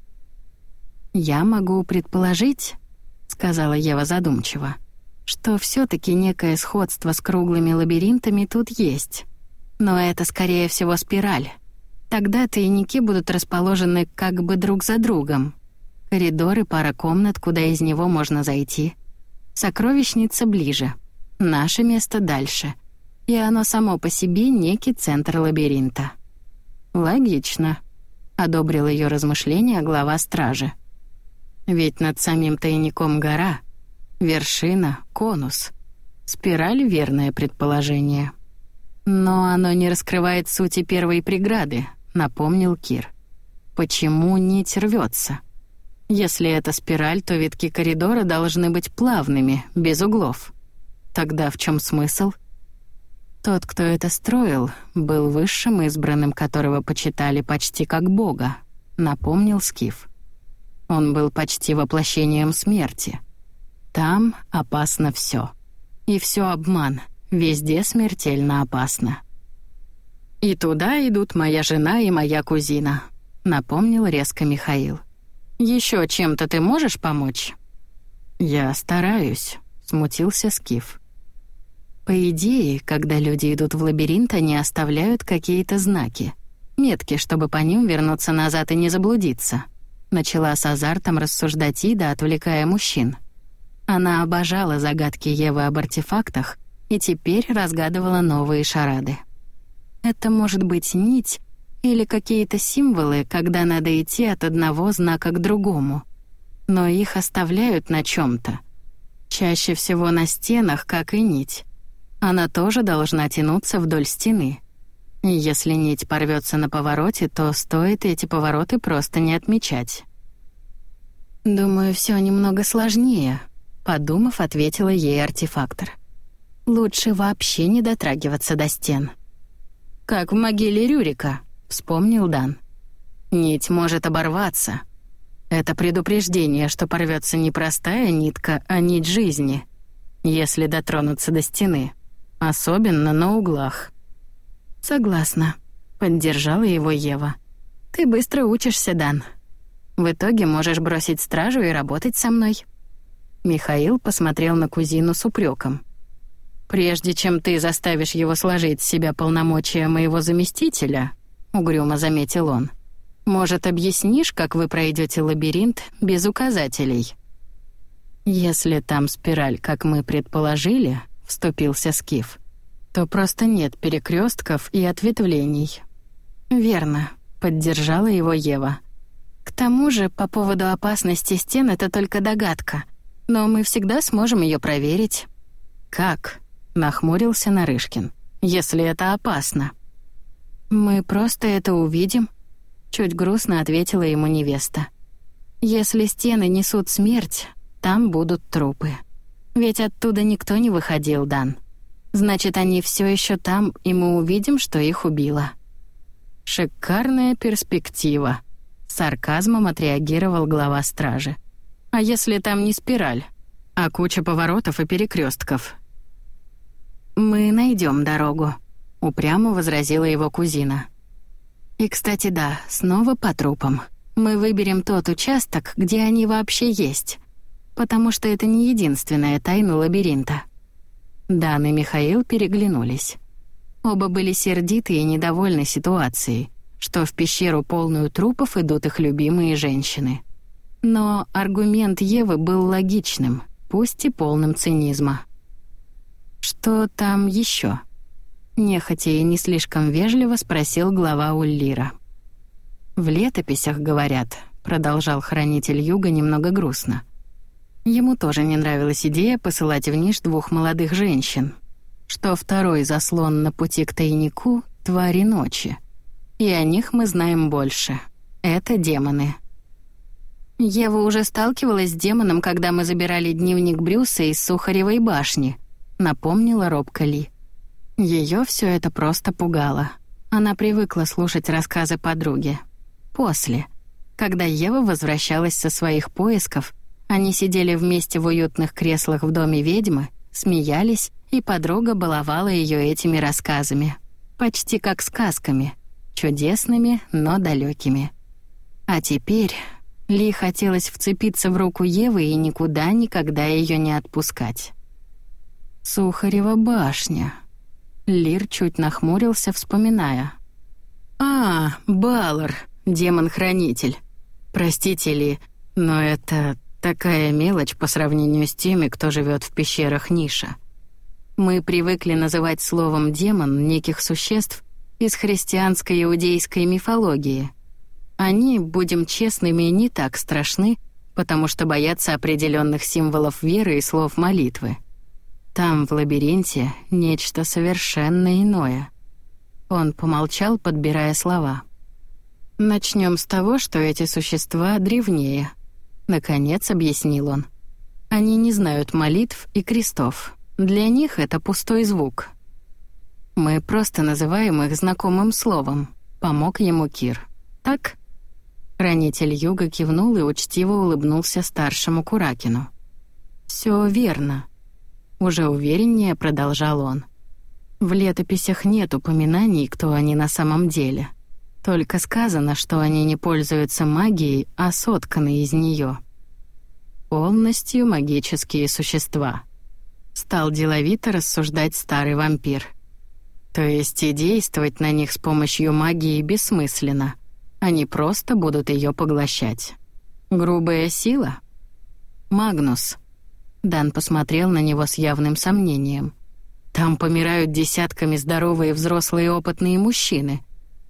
«Я могу предположить», — сказала Ева задумчиво, «что все таки некое сходство с круглыми лабиринтами тут есть. Но это, скорее всего, спираль. Тогда тайники будут расположены как бы друг за другом. Коридоры, пара комнат, куда из него можно зайти — Сокровищница ближе, наше место дальше. и оно само по себе некий центр лабиринта. «Логично», — одобрил ее размышления глава стражи. «Ведь над самим тайником гора, вершина, конус. Спираль — верное предположение». «Но оно не раскрывает сути первой преграды», — напомнил Кир. «Почему нить рвется? Если это спираль, то витки коридора должны быть плавными, без углов. Тогда в чем смысл?» Тот, кто это строил, был высшим избранным, которого почитали почти как бога, напомнил Скиф. Он был почти воплощением смерти. Там опасно все. И все обман, везде смертельно опасно. «И туда идут моя жена и моя кузина», — напомнил резко Михаил. Еще чем-то ты можешь помочь?» «Я стараюсь», — смутился Скиф. По идее, когда люди идут в лабиринт, они оставляют какие-то знаки. Метки, чтобы по ним вернуться назад и не заблудиться. Начала с азартом рассуждать Ида, отвлекая мужчин. Она обожала загадки Евы об артефактах и теперь разгадывала новые шарады. Это может быть нить или какие-то символы, когда надо идти от одного знака к другому. Но их оставляют на чем то Чаще всего на стенах, как и нить. Она тоже должна тянуться вдоль стены. И если нить порвется на повороте, то стоит эти повороты просто не отмечать. «Думаю, все немного сложнее», — подумав, ответила ей артефактор. «Лучше вообще не дотрагиваться до стен». «Как в могиле Рюрика», — вспомнил Дан. «Нить может оборваться. Это предупреждение, что порвется не простая нитка, а нить жизни, если дотронуться до стены». Особенно на углах. Согласна, поддержала его Ева. Ты быстро учишься, Дан. В итоге можешь бросить стражу и работать со мной. Михаил посмотрел на кузину с упреком. Прежде чем ты заставишь его сложить с себя полномочия моего заместителя, угрюмо заметил он. Может, объяснишь, как вы пройдете лабиринт без указателей? Если там спираль, как мы предположили, вступился Скиф, то просто нет перекрестков и ответвлений. Верно, поддержала его Ева. К тому же, по поводу опасности стен это только догадка, но мы всегда сможем ее проверить. Как? нахмурился Нарышкин. Если это опасно. Мы просто это увидим, чуть грустно ответила ему невеста. Если стены несут смерть, там будут трупы. Ведь оттуда никто не выходил, Дан. Значит, они все еще там, и мы увидим, что их убило. Шикарная перспектива. Сарказмом отреагировал глава стражи. А если там не спираль, а куча поворотов и перекрестков? Мы найдем дорогу, упрямо возразила его кузина. И, кстати, да, снова по трупам. Мы выберем тот участок, где они вообще есть потому что это не единственная тайна лабиринта. Дан и Михаил переглянулись. Оба были сердиты и недовольны ситуацией, что в пещеру полную трупов идут их любимые женщины. Но аргумент Евы был логичным, пусть и полным цинизма. «Что там еще? Нехотя и не слишком вежливо спросил глава Уллира. «В летописях, говорят», — продолжал хранитель юга немного грустно, Ему тоже не нравилась идея посылать в Ниш двух молодых женщин, что второй заслон на пути к тайнику — твари ночи. И о них мы знаем больше. Это демоны. Ева уже сталкивалась с демоном, когда мы забирали дневник Брюса из Сухаревой башни, напомнила робко Ли. Ее все это просто пугало. Она привыкла слушать рассказы подруги. После, когда Ева возвращалась со своих поисков — они сидели вместе в уютных креслах в доме ведьмы, смеялись, и подруга баловала ее этими рассказами. Почти как сказками. Чудесными, но далекими. А теперь Ли хотелось вцепиться в руку Евы и никуда никогда ее не отпускать. Сухарева башня. Лир чуть нахмурился, вспоминая. «А, Баллар, демон-хранитель. Простите, Ли, но это Такая мелочь по сравнению с теми, кто живет в пещерах Ниша. Мы привыкли называть словом «демон» неких существ из христианской иудейской мифологии. Они, будем честными, не так страшны, потому что боятся определенных символов веры и слов молитвы. Там, в лабиринте, нечто совершенно иное. Он помолчал, подбирая слова. Начнем с того, что эти существа древнее. Наконец объяснил он. Они не знают молитв и крестов. Для них это пустой звук. Мы просто называем их знакомым словом. Помог ему Кир. Так? Хранитель Юга кивнул и учтиво улыбнулся старшему Куракину. Все верно. Уже увереннее продолжал он. В летописях нет упоминаний, кто они на самом деле. Только сказано, что они не пользуются магией, а сотканы из нее. Полностью магические существа. Стал деловито рассуждать старый вампир. То есть и действовать на них с помощью магии бессмысленно. Они просто будут ее поглощать. Грубая сила? Магнус. Дан посмотрел на него с явным сомнением. Там помирают десятками здоровые взрослые опытные мужчины.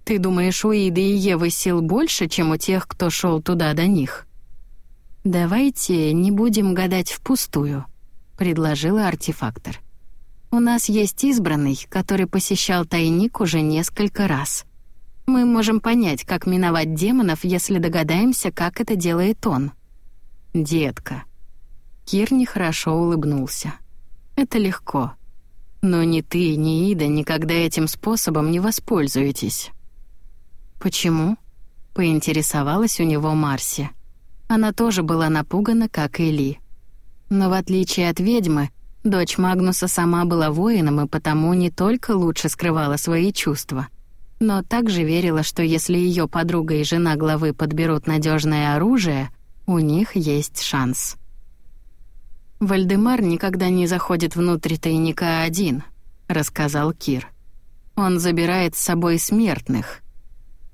Ты думаешь, у Иды и Евы сил больше, чем у тех, кто шел туда до них? Давайте не будем гадать впустую, предложила артефактор. У нас есть избранный, который посещал тайник уже несколько раз. Мы можем понять, как миновать демонов, если догадаемся, как это делает он. Детка. Кир нехорошо улыбнулся. Это легко. Но ни ты, ни Ида никогда этим способом не воспользуетесь. Почему? Поинтересовалась у него Марси. Она тоже была напугана, как и Ли. Но в отличие от ведьмы, дочь Магнуса сама была воином и потому не только лучше скрывала свои чувства, но также верила, что если ее подруга и жена главы подберут надежное оружие, у них есть шанс. «Вальдемар никогда не заходит внутрь тайника один», — рассказал Кир. «Он забирает с собой смертных.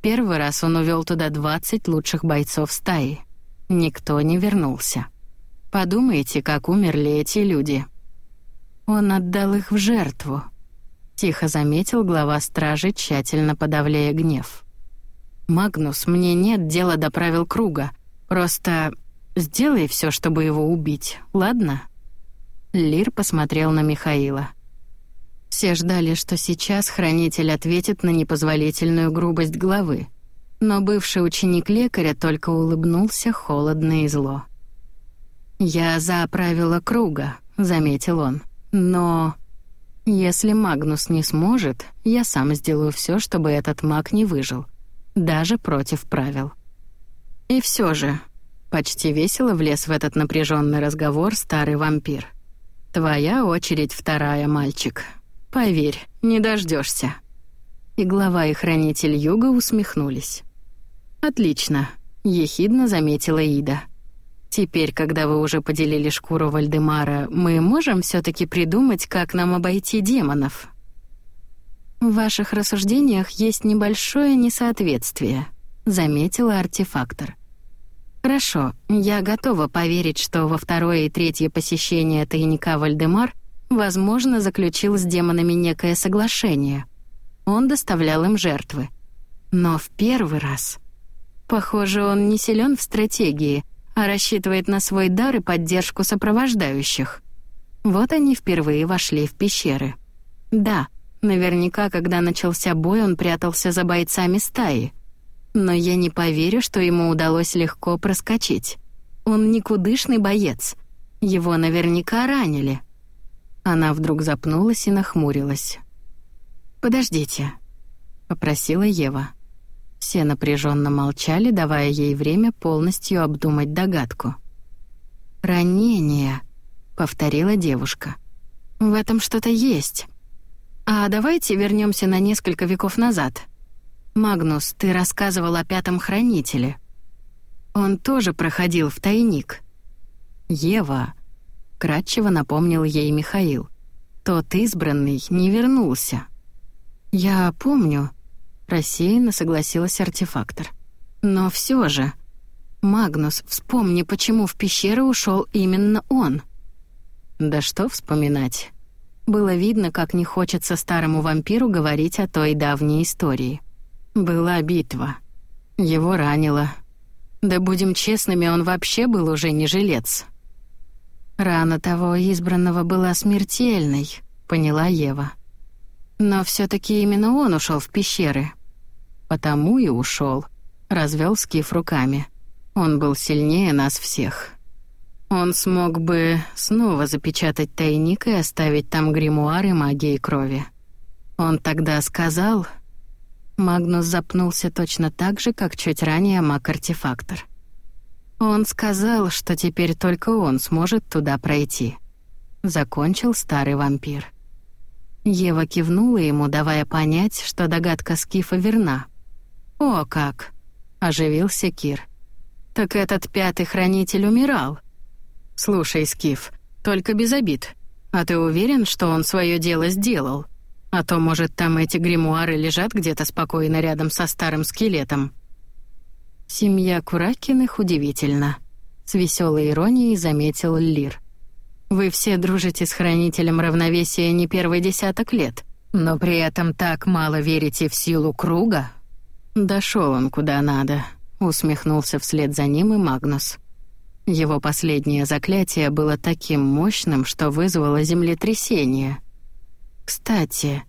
Первый раз он увел туда 20 лучших бойцов стаи. Никто не вернулся. Подумайте, как умерли эти люди. Он отдал их в жертву. Тихо заметил глава стражи, тщательно подавляя гнев. «Магнус, мне нет дела до правил круга. Просто сделай все, чтобы его убить, ладно?» Лир посмотрел на Михаила. Все ждали, что сейчас хранитель ответит на непозволительную грубость главы но бывший ученик лекаря только улыбнулся холодно и зло. «Я за правила круга», — заметил он. «Но если Магнус не сможет, я сам сделаю все, чтобы этот маг не выжил, даже против правил». И все же, почти весело влез в этот напряженный разговор старый вампир. «Твоя очередь вторая, мальчик. Поверь, не дождешься. И глава и хранитель юга усмехнулись. «Отлично», — ехидно заметила Ида. «Теперь, когда вы уже поделили шкуру Вальдемара, мы можем все таки придумать, как нам обойти демонов?» «В ваших рассуждениях есть небольшое несоответствие», — заметила артефактор. «Хорошо, я готова поверить, что во второе и третье посещение тайника Вальдемар возможно, заключил с демонами некое соглашение. Он доставлял им жертвы. Но в первый раз Похоже, он не силен в стратегии, а рассчитывает на свой дар и поддержку сопровождающих. Вот они впервые вошли в пещеры. Да, наверняка, когда начался бой, он прятался за бойцами стаи. Но я не поверю, что ему удалось легко проскочить. Он никудышный боец. Его наверняка ранили. Она вдруг запнулась и нахмурилась. «Подождите», — попросила Ева. Все напряженно молчали, давая ей время полностью обдумать догадку. «Ранение», — повторила девушка. «В этом что-то есть. А давайте вернемся на несколько веков назад. Магнус, ты рассказывал о пятом хранителе. Он тоже проходил в тайник». «Ева», — кратчево напомнил ей Михаил. «Тот избранный не вернулся». «Я помню», Рассеянно согласилась артефактор. Но все же... Магнус, вспомни, почему в пещеру ушел именно он. Да что вспоминать? Было видно, как не хочется старому вампиру говорить о той давней истории. Была битва. Его ранило. Да будем честными, он вообще был уже не жилец. Рана того избранного была смертельной, поняла Ева. Но все таки именно он ушел в пещеры. Потому и ушел. Развел Скиф руками. Он был сильнее нас всех. Он смог бы снова запечатать тайник и оставить там гримуары магии крови. Он тогда сказал... Магнус запнулся точно так же, как чуть ранее маг-артефактор. Он сказал, что теперь только он сможет туда пройти. Закончил старый вампир. Ева кивнула ему, давая понять, что догадка Скифа верна. «О, как!» — оживился Кир. «Так этот пятый хранитель умирал?» «Слушай, Скиф, только без обид. А ты уверен, что он свое дело сделал? А то, может, там эти гримуары лежат где-то спокойно рядом со старым скелетом?» Семья Куракиных удивительно. С веселой иронией заметил Лир. Вы все дружите с хранителем равновесия не первый десяток лет, но при этом так мало верите в силу круга. Дошел он куда надо, усмехнулся вслед за ним и Магнус. Его последнее заклятие было таким мощным, что вызвало землетрясение. Кстати,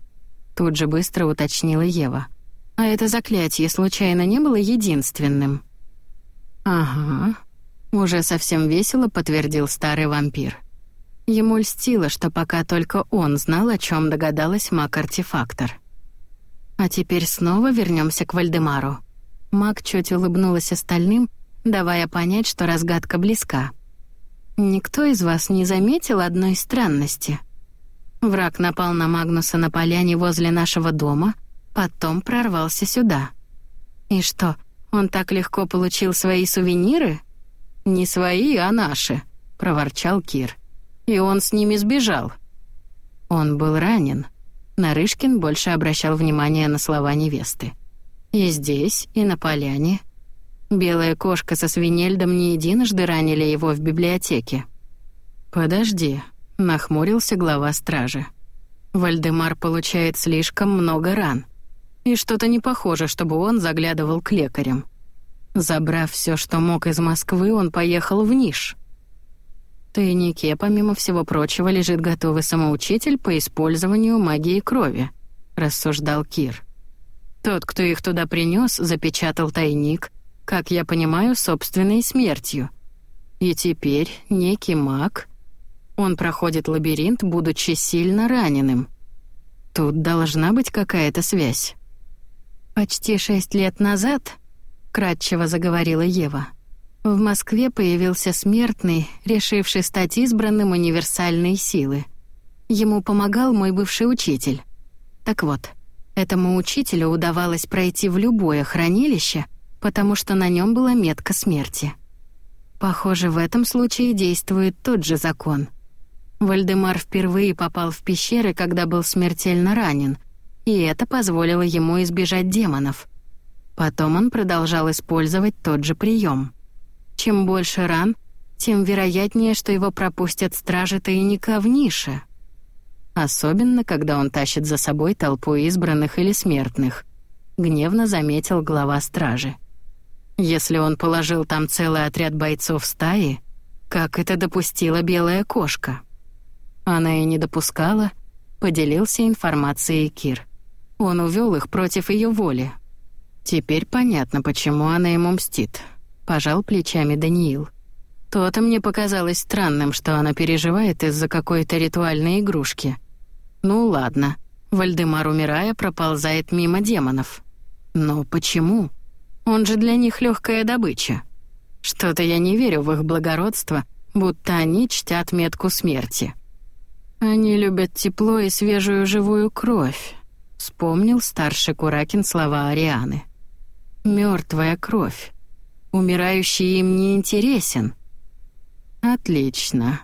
тут же быстро уточнила Ева. А это заклятие случайно не было единственным? Ага, уже совсем весело подтвердил старый вампир. Ему льстило, что пока только он знал, о чем догадалась маг-артефактор. А теперь снова вернемся к Вальдемару. Маг чуть улыбнулась остальным, давая понять, что разгадка близка. Никто из вас не заметил одной странности. Враг напал на Магнуса на поляне возле нашего дома, потом прорвался сюда. И что, он так легко получил свои сувениры? Не свои, а наши, проворчал Кир и он с ними сбежал. Он был ранен. Нарышкин больше обращал внимание на слова невесты. И здесь, и на поляне. Белая кошка со свинельдом не единожды ранили его в библиотеке. «Подожди», — нахмурился глава стражи. «Вальдемар получает слишком много ран. И что-то не похоже, чтобы он заглядывал к лекарям. Забрав все, что мог из Москвы, он поехал в Ниш тайнике, помимо всего прочего, лежит готовый самоучитель по использованию магии крови», — рассуждал Кир. «Тот, кто их туда принес, запечатал тайник, как я понимаю, собственной смертью. И теперь некий маг... Он проходит лабиринт, будучи сильно раненым. Тут должна быть какая-то связь». «Почти шесть лет назад», — кратчево заговорила Ева, — в Москве появился смертный, решивший стать избранным универсальной силы. Ему помогал мой бывший учитель. Так вот, этому учителю удавалось пройти в любое хранилище, потому что на нем была метка смерти. Похоже, в этом случае действует тот же закон. Вальдемар впервые попал в пещеры, когда был смертельно ранен, и это позволило ему избежать демонов. Потом он продолжал использовать тот же прием. Чем больше ран, тем вероятнее, что его пропустят стражи тайника в нише. Особенно, когда он тащит за собой толпу избранных или смертных, гневно заметил глава стражи. Если он положил там целый отряд бойцов стаи, как это допустила белая кошка? Она и не допускала, поделился информацией Кир. Он увел их против ее воли. Теперь понятно, почему она ему мстит пожал плечами Даниил. То-то мне показалось странным, что она переживает из-за какой-то ритуальной игрушки. Ну ладно, Вальдемар, умирая, проползает мимо демонов. Но почему? Он же для них легкая добыча. Что-то я не верю в их благородство, будто они чтят метку смерти. Они любят тепло и свежую живую кровь, вспомнил старший Куракин слова Арианы. Мертвая кровь. Умирающий им не интересен. Отлично.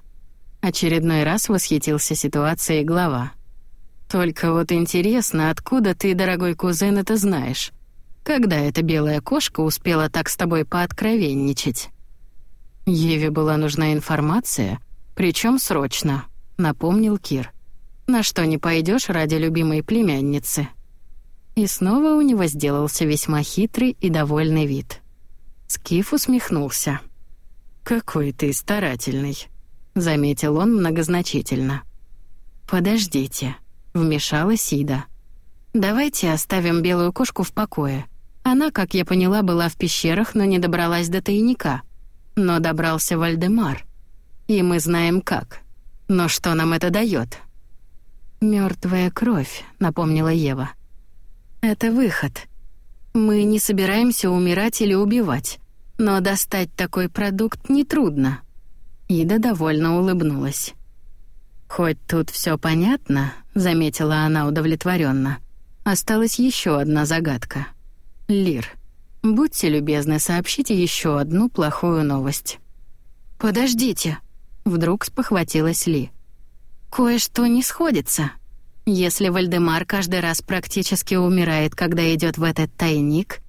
Очередной раз восхитился ситуацией глава. Только вот интересно, откуда ты, дорогой кузен, это знаешь? Когда эта белая кошка успела так с тобой пооткровенничать? Еве была нужна информация, причем срочно, напомнил Кир. На что не пойдешь ради любимой племянницы?» И снова у него сделался весьма хитрый и довольный вид. Скиф усмехнулся. «Какой ты старательный», — заметил он многозначительно. «Подождите», — вмешалась Ида. «Давайте оставим белую кошку в покое. Она, как я поняла, была в пещерах, но не добралась до тайника. Но добрался Вальдемар. И мы знаем как. Но что нам это дает? Мертвая кровь», — напомнила Ева. «Это выход. Мы не собираемся умирать или убивать, но достать такой продукт нетрудно». Ида довольно улыбнулась. «Хоть тут все понятно», — заметила она удовлетворенно. «Осталась еще одна загадка. Лир, будьте любезны, сообщите еще одну плохую новость». «Подождите», — вдруг спохватилась Ли. «Кое-что не сходится. Если Вальдемар каждый раз практически умирает, когда идет в этот тайник,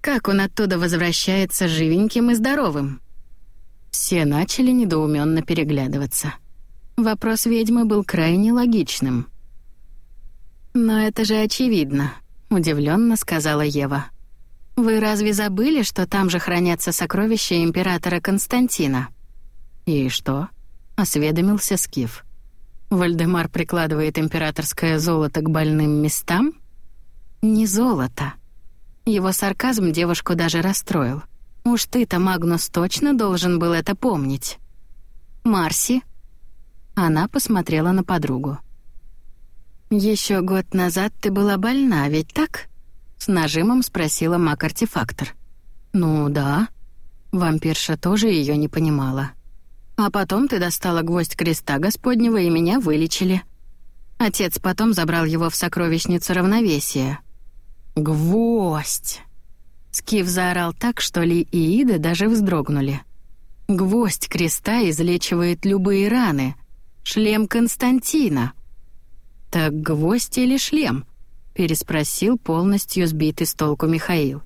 как он оттуда возвращается живеньким и здоровым?» Все начали недоуменно переглядываться. Вопрос ведьмы был крайне логичным. «Но это же очевидно», — удивленно сказала Ева. «Вы разве забыли, что там же хранятся сокровища императора Константина?» «И что?» — осведомился Скиф. «Вальдемар прикладывает императорское золото к больным местам?» «Не золото». Его сарказм девушку даже расстроил. «Уж ты-то, Магнус, точно должен был это помнить». «Марси?» Она посмотрела на подругу. Еще год назад ты была больна, ведь так?» С нажимом спросила маг-артефактор. «Ну да». Вампирша тоже ее не понимала. «А потом ты достала гвоздь креста Господнего и меня вылечили. Отец потом забрал его в сокровищницу равновесия». «Гвоздь!» Скиф заорал так, что Ли и Ида даже вздрогнули. «Гвоздь креста излечивает любые раны», Шлем Константина. Так гвоздь или шлем? переспросил полностью сбитый с толку Михаил.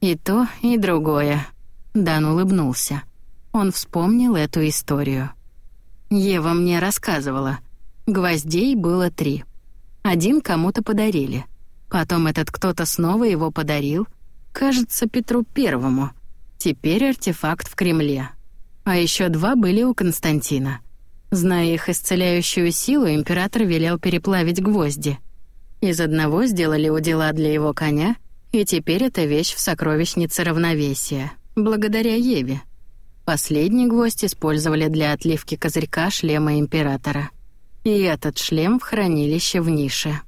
И то, и другое. Дан улыбнулся. Он вспомнил эту историю. Ева мне рассказывала. Гвоздей было три. Один кому-то подарили. Потом этот кто-то снова его подарил. Кажется, Петру Первому. Теперь артефакт в Кремле. А еще два были у Константина — Зная их исцеляющую силу, император велел переплавить гвозди. Из одного сделали удила для его коня, и теперь эта вещь в сокровищнице равновесия, благодаря Еве. Последний гвоздь использовали для отливки козырька шлема императора. И этот шлем в хранилище в нише.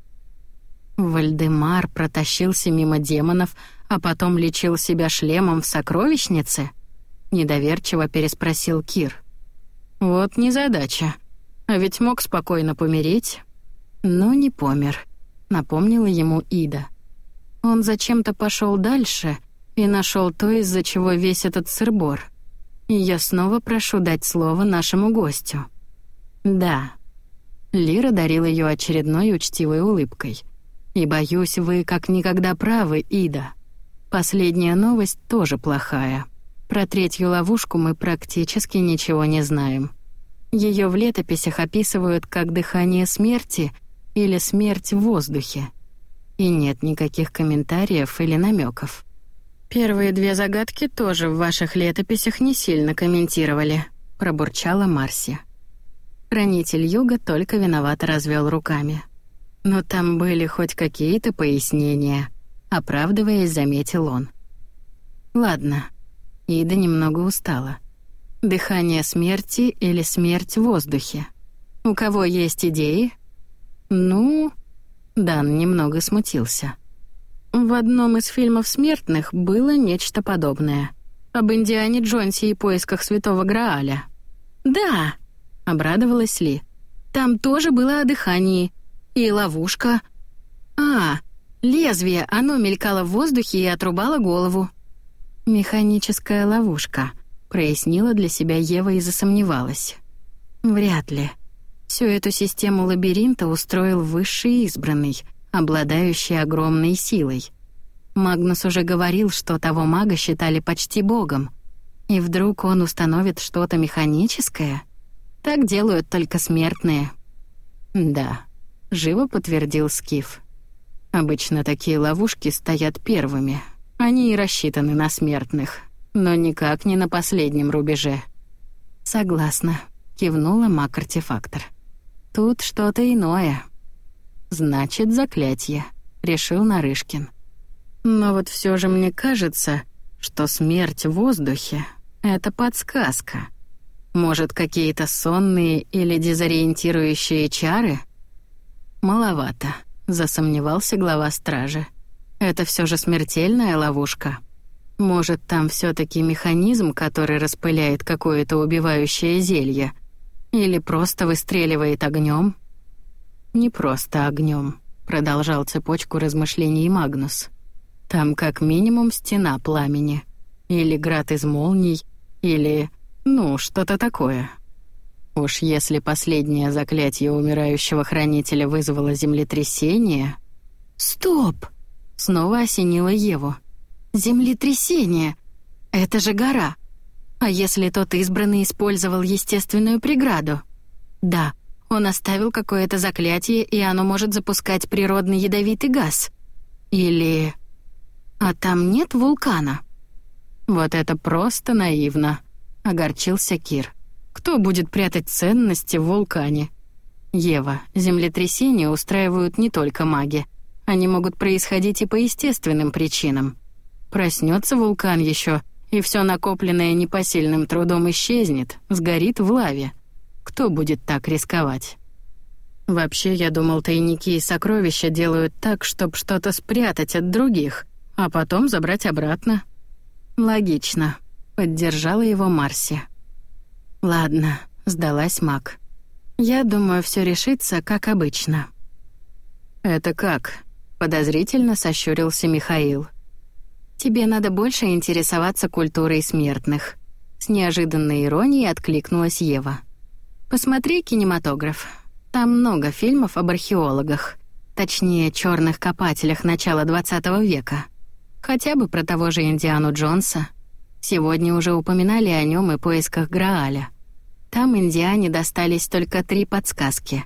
Вальдемар протащился мимо демонов, а потом лечил себя шлемом в сокровищнице? Недоверчиво переспросил Кир. Вот незадача. А ведь мог спокойно помереть. Но не помер, напомнила ему Ида. Он зачем-то пошел дальше и нашел то, из-за чего весь этот сырбор. И я снова прошу дать слово нашему гостю. Да. Лира дарил ее очередной учтивой улыбкой. И боюсь, вы как никогда правы, Ида. Последняя новость тоже плохая. Про третью ловушку мы практически ничего не знаем. Ее в летописях описывают как дыхание смерти или смерть в воздухе. И нет никаких комментариев или намеков. Первые две загадки тоже в ваших летописях не сильно комментировали, пробурчала Марси. Хранитель Юга только виновато развел руками. Но там были хоть какие-то пояснения, оправдываясь, заметил он. Ладно, Ида немного устала. Дыхание смерти или смерть в воздухе. У кого есть идеи? Ну, Дан немного смутился. В одном из фильмов «Смертных» было нечто подобное. Об Индиане Джонсе и поисках Святого Грааля. «Да», — обрадовалась Ли. «Там тоже было о дыхании. И ловушка. А, лезвие, оно мелькало в воздухе и отрубало голову. «Механическая ловушка», — прояснила для себя Ева и засомневалась. «Вряд ли. Всю эту систему лабиринта устроил высший избранный, обладающий огромной силой. Магнус уже говорил, что того мага считали почти богом. И вдруг он установит что-то механическое? Так делают только смертные». «Да», — живо подтвердил Скиф. «Обычно такие ловушки стоят первыми. Они и рассчитаны на смертных, но никак не на последнем рубеже». «Согласна», — кивнула маг-артефактор. «Тут что-то иное». «Значит, заклятие», — решил Нарышкин. «Но вот все же мне кажется, что смерть в воздухе — это подсказка». Может, какие-то сонные или дезориентирующие чары? Маловато, засомневался глава стражи. Это все же смертельная ловушка. Может, там все таки механизм, который распыляет какое-то убивающее зелье? Или просто выстреливает огнем? Не просто огнем, продолжал цепочку размышлений Магнус. Там как минимум стена пламени. Или град из молний, или ну, что-то такое. Уж если последнее заклятие умирающего хранителя вызвало землетрясение... Стоп! Снова осенило Еву. Землетрясение! Это же гора! А если тот избранный использовал естественную преграду? Да, он оставил какое-то заклятие, и оно может запускать природный ядовитый газ. Или... А там нет вулкана? Вот это просто наивно. — огорчился Кир. «Кто будет прятать ценности в вулкане?» «Ева, землетрясения устраивают не только маги. Они могут происходить и по естественным причинам. Проснется вулкан еще, и все накопленное непосильным трудом исчезнет, сгорит в лаве. Кто будет так рисковать?» «Вообще, я думал, тайники и сокровища делают так, чтобы что-то спрятать от других, а потом забрать обратно». «Логично», Поддержала его Марси. «Ладно», — сдалась Мак. «Я думаю, все решится, как обычно». «Это как?» — подозрительно сощурился Михаил. «Тебе надо больше интересоваться культурой смертных». С неожиданной иронией откликнулась Ева. «Посмотри кинематограф. Там много фильмов об археологах. Точнее, черных копателях начала 20 века. Хотя бы про того же Индиану Джонса». Сегодня уже упоминали о нем и поисках Грааля. Там Индиане достались только три подсказки.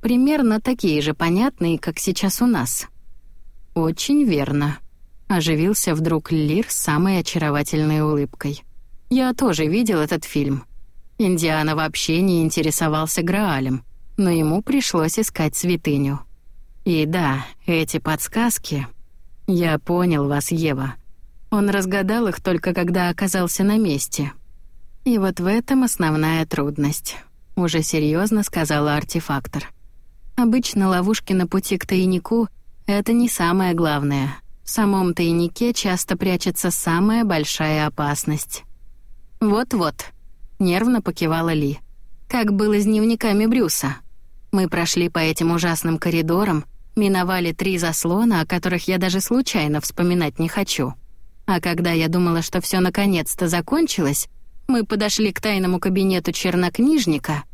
Примерно такие же понятные, как сейчас у нас. «Очень верно», — оживился вдруг Лир с самой очаровательной улыбкой. «Я тоже видел этот фильм. Индиана вообще не интересовался Граалем, но ему пришлось искать святыню. И да, эти подсказки... Я понял вас, Ева. Он разгадал их только когда оказался на месте. И вот в этом основная трудность, уже серьезно сказала артефактор. Обычно ловушки на пути к тайнику — это не самое главное. В самом тайнике часто прячется самая большая опасность. «Вот-вот», — нервно покивала Ли. «Как было с дневниками Брюса. Мы прошли по этим ужасным коридорам, миновали три заслона, о которых я даже случайно вспоминать не хочу». А когда я думала, что все наконец-то закончилось, мы подошли к тайному кабинету чернокнижника.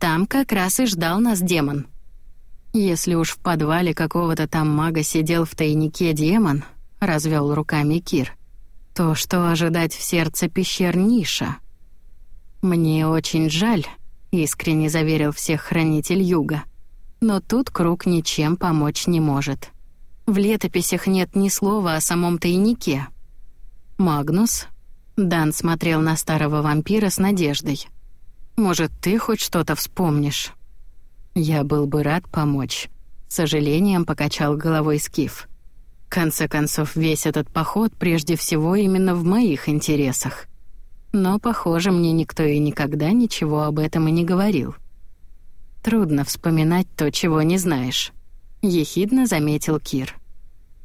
Там как раз и ждал нас демон. Если уж в подвале какого-то там мага сидел в тайнике демон, развел руками Кир, то что ожидать в сердце пещер Ниша? Мне очень жаль, искренне заверил всех хранитель Юга. Но тут круг ничем помочь не может. В летописях нет ни слова о самом тайнике. «Магнус?» Дан смотрел на старого вампира с надеждой. «Может, ты хоть что-то вспомнишь?» «Я был бы рад помочь», — сожалением покачал головой Скиф. «В конце концов, весь этот поход прежде всего именно в моих интересах. Но, похоже, мне никто и никогда ничего об этом и не говорил. Трудно вспоминать то, чего не знаешь», — ехидно заметил Кир.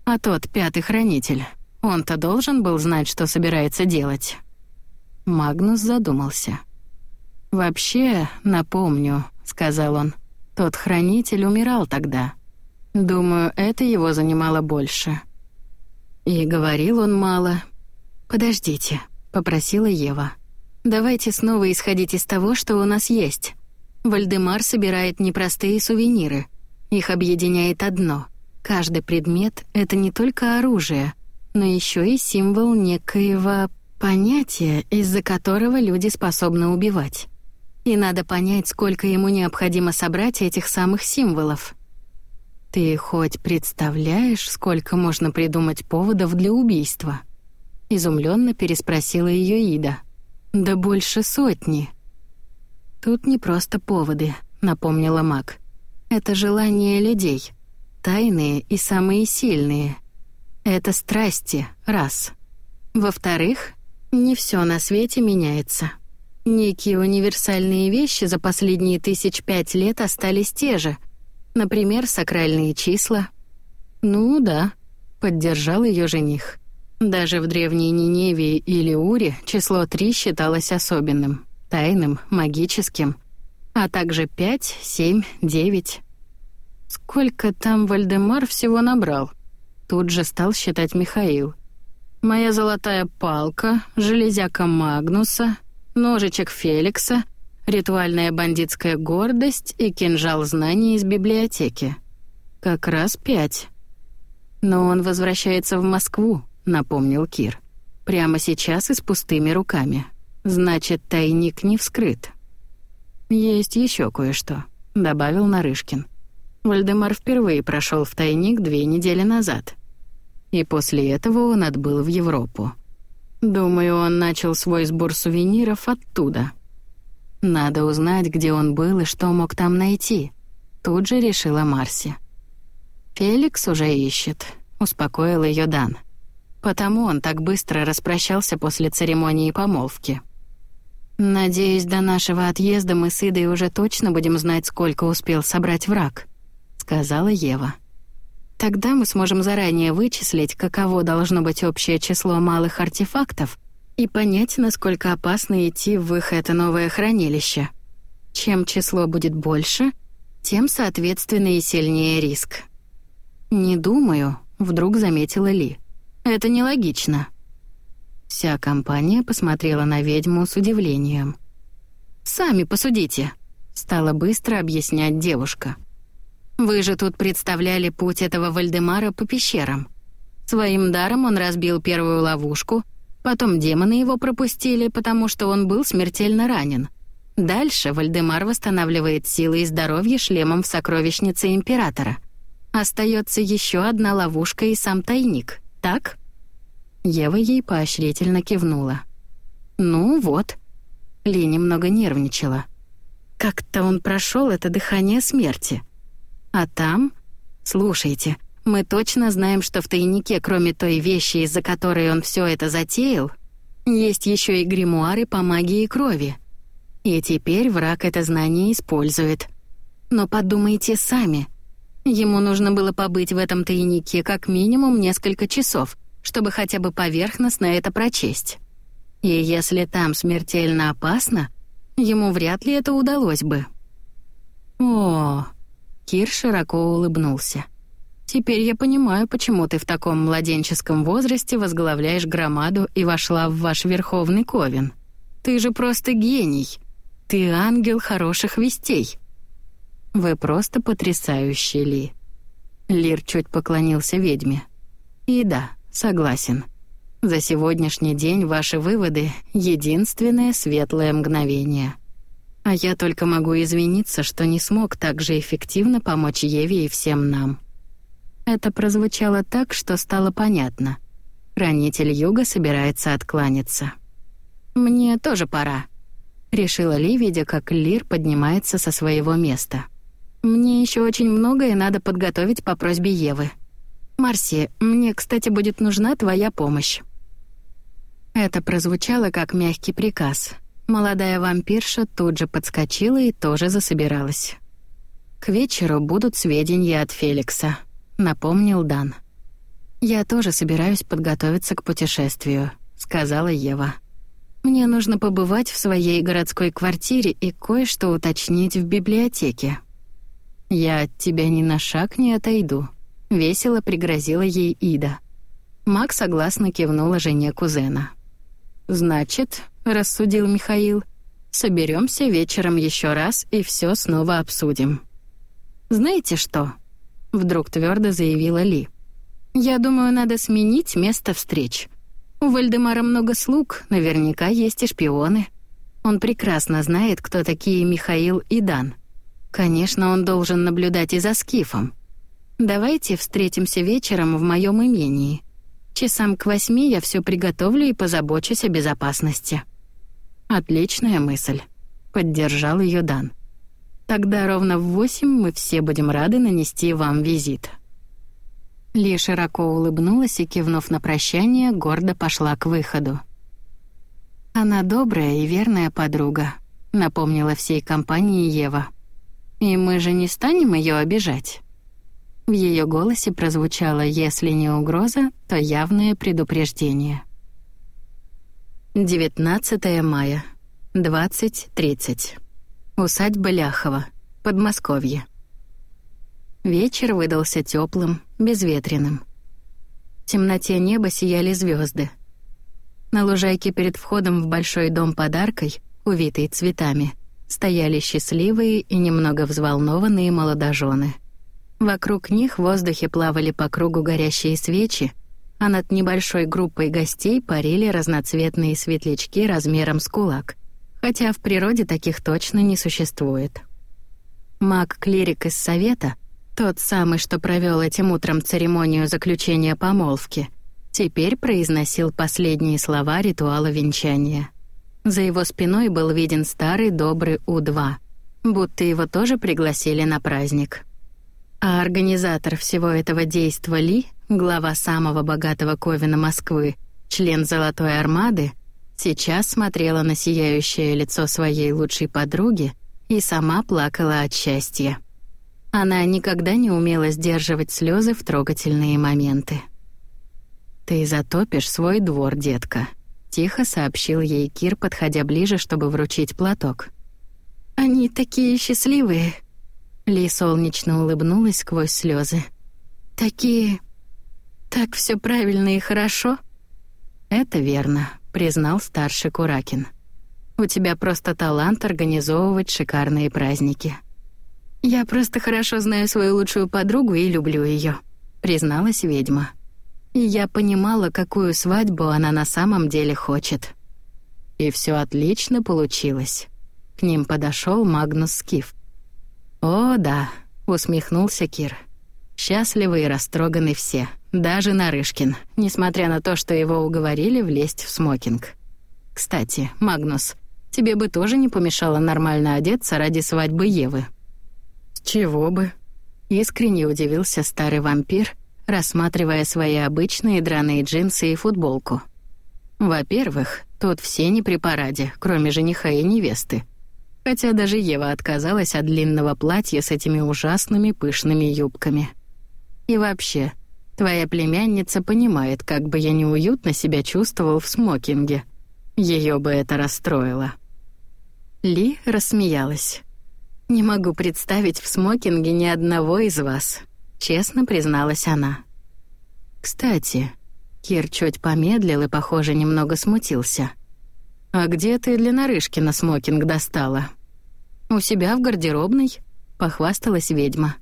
«А тот пятый хранитель, он-то должен был знать, что собирается делать. Магнус задумался. «Вообще, напомню», — сказал он, — «тот хранитель умирал тогда. Думаю, это его занимало больше». И говорил он мало. «Подождите», — попросила Ева. «Давайте снова исходить из того, что у нас есть. Вальдемар собирает непростые сувениры. Их объединяет одно. Каждый предмет — это не только оружие, но еще и символ некоего понятия, из-за которого люди способны убивать. И надо понять, сколько ему необходимо собрать этих самых символов. Ты хоть представляешь, сколько можно придумать поводов для убийства? Изумленно переспросила ее Ида. Да больше сотни. Тут не просто поводы, напомнила Мак. Это желания людей, тайные и самые сильные. Это страсти, раз. Во-вторых, не все на свете меняется. Некие универсальные вещи за последние тысяч пять лет остались те же. Например, сакральные числа. Ну да, поддержал ее жених. Даже в древней Ниневии или Уре число три считалось особенным, тайным, магическим, а также пять, семь, девять. Сколько там Вальдемар всего набрал? Тут же стал считать Михаил. Моя золотая палка, железяка Магнуса, ножичек Феликса, ритуальная бандитская гордость и кинжал знаний из библиотеки. Как раз пять. Но он возвращается в Москву, напомнил Кир. Прямо сейчас и с пустыми руками. Значит, тайник не вскрыт. Есть еще кое-что, добавил Нарышкин. Вальдемар впервые прошел в тайник две недели назад и после этого он отбыл в Европу. Думаю, он начал свой сбор сувениров оттуда. Надо узнать, где он был и что мог там найти. Тут же решила Марси. Феликс уже ищет, успокоил ее Дан. Потому он так быстро распрощался после церемонии помолвки. «Надеюсь, до нашего отъезда мы с Идой уже точно будем знать, сколько успел собрать враг», — сказала Ева. Тогда мы сможем заранее вычислить, каково должно быть общее число малых артефактов и понять, насколько опасно идти в их это новое хранилище. Чем число будет больше, тем, соответственно, и сильнее риск. «Не думаю», — вдруг заметила Ли. «Это нелогично». Вся компания посмотрела на ведьму с удивлением. «Сами посудите», — стала быстро объяснять девушка. Вы же тут представляли путь этого Вальдемара по пещерам. Своим даром он разбил первую ловушку, потом демоны его пропустили, потому что он был смертельно ранен. Дальше Вальдемар восстанавливает силы и здоровье шлемом в сокровищнице Императора. Остается еще одна ловушка и сам тайник, так? Ева ей поощрительно кивнула. «Ну вот». Ли немного нервничала. Как-то он прошел это дыхание смерти. А там... Слушайте, мы точно знаем, что в тайнике, кроме той вещи, из-за которой он все это затеял, есть еще и гримуары по магии крови. И теперь враг это знание использует. Но подумайте сами. Ему нужно было побыть в этом тайнике как минимум несколько часов, чтобы хотя бы поверхностно это прочесть. И если там смертельно опасно, ему вряд ли это удалось бы. О, Кир широко улыбнулся. «Теперь я понимаю, почему ты в таком младенческом возрасте возглавляешь громаду и вошла в ваш Верховный Ковен. Ты же просто гений. Ты ангел хороших вестей». «Вы просто потрясающий, Ли». Лир чуть поклонился ведьме. «И да, согласен. За сегодняшний день ваши выводы — единственное светлое мгновение». А я только могу извиниться, что не смог так же эффективно помочь Еве и всем нам. Это прозвучало так, что стало понятно. Хранитель Юга собирается откланяться. «Мне тоже пора», — решила Ли, видя, как Лир поднимается со своего места. «Мне еще очень многое надо подготовить по просьбе Евы. Марси, мне, кстати, будет нужна твоя помощь». Это прозвучало как мягкий приказ, Молодая вампирша тут же подскочила и тоже засобиралась. «К вечеру будут сведения от Феликса», — напомнил Дан. «Я тоже собираюсь подготовиться к путешествию», — сказала Ева. «Мне нужно побывать в своей городской квартире и кое-что уточнить в библиотеке». «Я от тебя ни на шаг не отойду», — весело пригрозила ей Ида. Мак согласно кивнула жене кузена. «Значит, — рассудил Михаил. Соберемся вечером еще раз и все снова обсудим». «Знаете что?» — вдруг твердо заявила Ли. «Я думаю, надо сменить место встреч. У Вальдемара много слуг, наверняка есть и шпионы. Он прекрасно знает, кто такие Михаил и Дан. Конечно, он должен наблюдать и за Скифом. Давайте встретимся вечером в моем имении. Часам к восьми я все приготовлю и позабочусь о безопасности. Отличная мысль. Поддержал ее Дан. Тогда ровно в восемь мы все будем рады нанести вам визит. Ли широко улыбнулась и, кивнув на прощание, гордо пошла к выходу. «Она добрая и верная подруга», — напомнила всей компании Ева. «И мы же не станем ее обижать». В ее голосе прозвучало, если не угроза, то явное предупреждение. 19 мая, 20.30. Усадьба Ляхова, Подмосковье. Вечер выдался теплым, безветренным. В темноте неба сияли звезды. На лужайке перед входом в большой дом подаркой, увитый цветами, стояли счастливые и немного взволнованные молодожены. Вокруг них в воздухе плавали по кругу горящие свечи, а над небольшой группой гостей парили разноцветные светлячки размером с кулак, хотя в природе таких точно не существует. Маг-клирик из совета, тот самый, что провел этим утром церемонию заключения помолвки — Теперь произносил последние слова ритуала венчания. За его спиной был виден старый добрый У-2, будто его тоже пригласили на праздник. А организатор всего этого действа Ли, глава самого богатого ковина Москвы, член Золотой Армады, сейчас смотрела на сияющее лицо своей лучшей подруги и сама плакала от счастья. Она никогда не умела сдерживать слезы в трогательные моменты. «Ты затопишь свой двор, детка», — тихо сообщил ей Кир, подходя ближе, чтобы вручить платок. «Они такие счастливые», — Ли солнечно улыбнулась сквозь слезы. «Такие... так все правильно и хорошо». «Это верно», — признал старший Куракин. «У тебя просто талант организовывать шикарные праздники». «Я просто хорошо знаю свою лучшую подругу и люблю ее, призналась ведьма. И я понимала, какую свадьбу она на самом деле хочет. И все отлично получилось. К ним подошел Магнус Скиф. «О, да», — усмехнулся Кир. Счастливы и растроганы все, даже Нарышкин, несмотря на то, что его уговорили влезть в смокинг. «Кстати, Магнус, тебе бы тоже не помешало нормально одеться ради свадьбы Евы». «С чего бы?» — искренне удивился старый вампир рассматривая свои обычные драные джинсы и футболку. Во-первых, тут все не при параде, кроме жениха и невесты. Хотя даже Ева отказалась от длинного платья с этими ужасными пышными юбками. И вообще, твоя племянница понимает, как бы я неуютно себя чувствовал в смокинге. Ее бы это расстроило. Ли рассмеялась. «Не могу представить в смокинге ни одного из вас», честно призналась она. «Кстати...» Кир чуть помедлил и, похоже, немного смутился. «А где ты для Нарышкина смокинг достала?» «У себя в гардеробной», — похвасталась ведьма.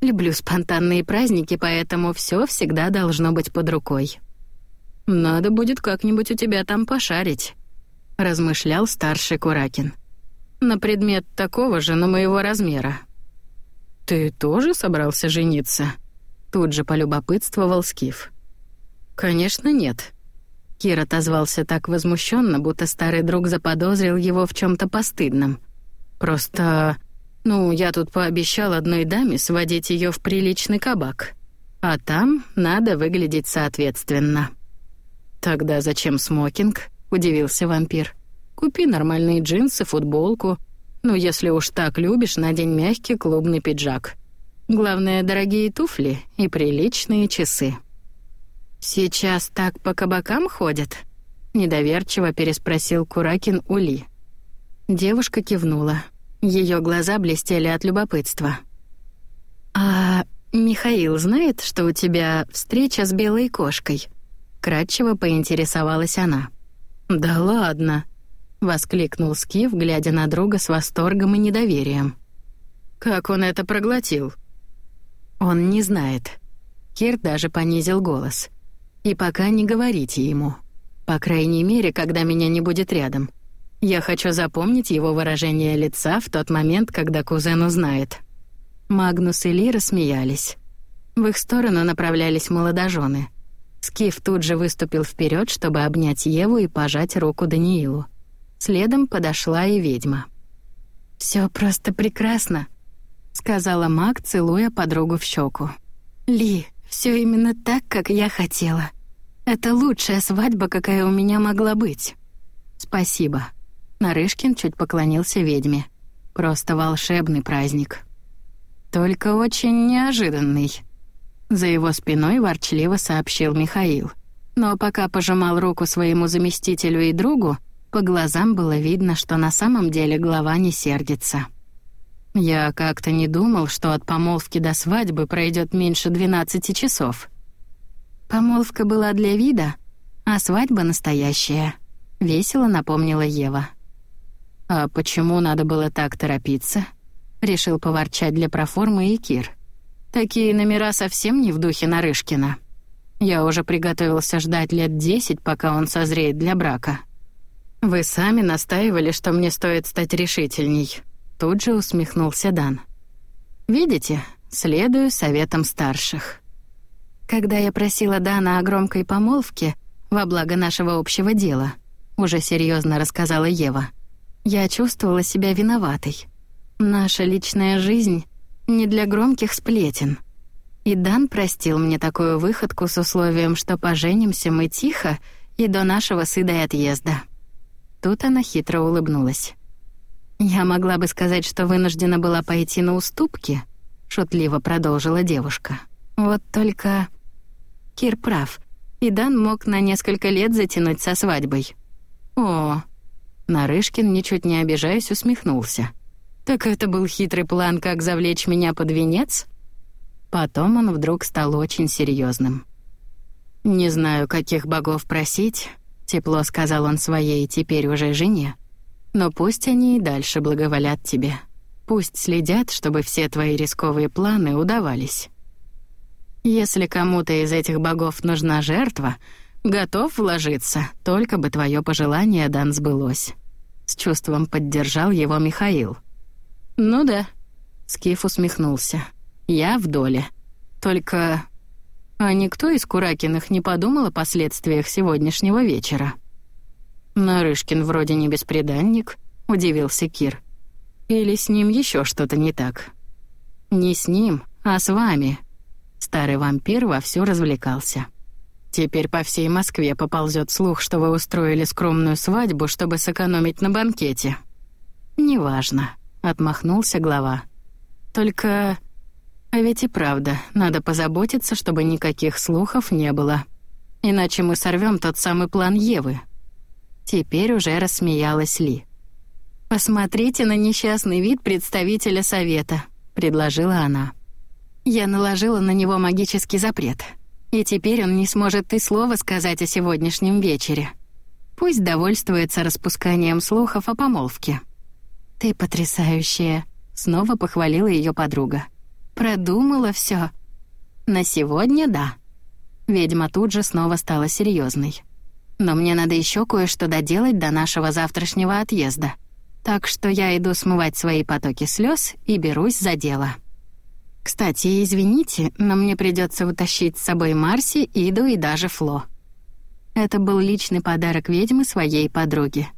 «Люблю спонтанные праздники, поэтому все всегда должно быть под рукой». «Надо будет как-нибудь у тебя там пошарить», — размышлял старший Куракин. «На предмет такого же, но моего размера». «Ты тоже собрался жениться?» Тут же полюбопытствовал Скиф. «Конечно, нет». Кир отозвался так возмущенно, будто старый друг заподозрил его в чем то постыдном. «Просто... Ну, я тут пообещал одной даме сводить ее в приличный кабак. А там надо выглядеть соответственно». «Тогда зачем смокинг?» — удивился вампир. «Купи нормальные джинсы, футболку, ну, если уж так любишь, надень мягкий клубный пиджак. Главное, дорогие туфли и приличные часы. «Сейчас так по кабакам ходят?» — недоверчиво переспросил Куракин Ули. Девушка кивнула. Ее глаза блестели от любопытства. «А Михаил знает, что у тебя встреча с белой кошкой?» Кратчево поинтересовалась она. «Да ладно», — воскликнул Скиф, глядя на друга с восторгом и недоверием. «Как он это проглотил?» «Он не знает». Кир даже понизил голос. «И пока не говорите ему. По крайней мере, когда меня не будет рядом. Я хочу запомнить его выражение лица в тот момент, когда кузен узнает». Магнус и Ли рассмеялись. В их сторону направлялись молодожены. Скиф тут же выступил вперед, чтобы обнять Еву и пожать руку Даниилу. Следом подошла и ведьма. Все просто прекрасно», — сказала Маг, целуя подругу в щеку. «Ли, все именно так, как я хотела. Это лучшая свадьба, какая у меня могла быть». «Спасибо». Нарышкин чуть поклонился ведьме. «Просто волшебный праздник». «Только очень неожиданный», — за его спиной ворчливо сообщил Михаил. Но пока пожимал руку своему заместителю и другу, по глазам было видно, что на самом деле глава не сердится. Я как-то не думал, что от помолвки до свадьбы пройдет меньше 12 часов. Помолвка была для вида, а свадьба настоящая. Весело напомнила Ева. А почему надо было так торопиться? Решил поворчать для проформы и Кир. Такие номера совсем не в духе Нарышкина. Я уже приготовился ждать лет десять, пока он созреет для брака. Вы сами настаивали, что мне стоит стать решительней. Тут же усмехнулся Дан. Видите, следую советам старших. Когда я просила Дана о громкой помолвке во благо нашего общего дела, уже серьезно рассказала Ева, я чувствовала себя виноватой. Наша личная жизнь не для громких сплетен. И Дан простил мне такую выходку с условием, что поженимся мы тихо и до нашего сыда и отъезда. Тут она хитро улыбнулась. «Я могла бы сказать, что вынуждена была пойти на уступки», — шутливо продолжила девушка. «Вот только...» Кир прав. И Дан мог на несколько лет затянуть со свадьбой. «О...» Нарышкин, ничуть не обижаясь, усмехнулся. «Так это был хитрый план, как завлечь меня под венец?» Потом он вдруг стал очень серьезным. «Не знаю, каких богов просить, Тепло сказал он своей теперь уже жене. Но пусть они и дальше благоволят тебе. Пусть следят, чтобы все твои рисковые планы удавались. Если кому-то из этих богов нужна жертва, готов вложиться, только бы твое пожелание, Дан, сбылось. С чувством поддержал его Михаил. «Ну да», — Скиф усмехнулся. «Я в доле. Только а никто из Куракиных не подумал о последствиях сегодняшнего вечера. «Нарышкин вроде не беспреданник», — удивился Кир. «Или с ним еще что-то не так?» «Не с ним, а с вами». Старый вампир вовсю развлекался. «Теперь по всей Москве поползет слух, что вы устроили скромную свадьбу, чтобы сэкономить на банкете». «Неважно», — отмахнулся глава. «Только а ведь и правда, надо позаботиться, чтобы никаких слухов не было. Иначе мы сорвем тот самый план Евы. Теперь уже рассмеялась Ли. «Посмотрите на несчастный вид представителя совета», — предложила она. Я наложила на него магический запрет. И теперь он не сможет и слова сказать о сегодняшнем вечере. Пусть довольствуется распусканием слухов о помолвке. «Ты потрясающая», — снова похвалила ее подруга. Продумала все. На сегодня да. Ведьма тут же снова стала серьезной. Но мне надо еще кое-что доделать до нашего завтрашнего отъезда. Так что я иду смывать свои потоки слез и берусь за дело. Кстати, извините, но мне придется утащить с собой Марси, Иду и даже Фло. Это был личный подарок ведьмы своей подруге.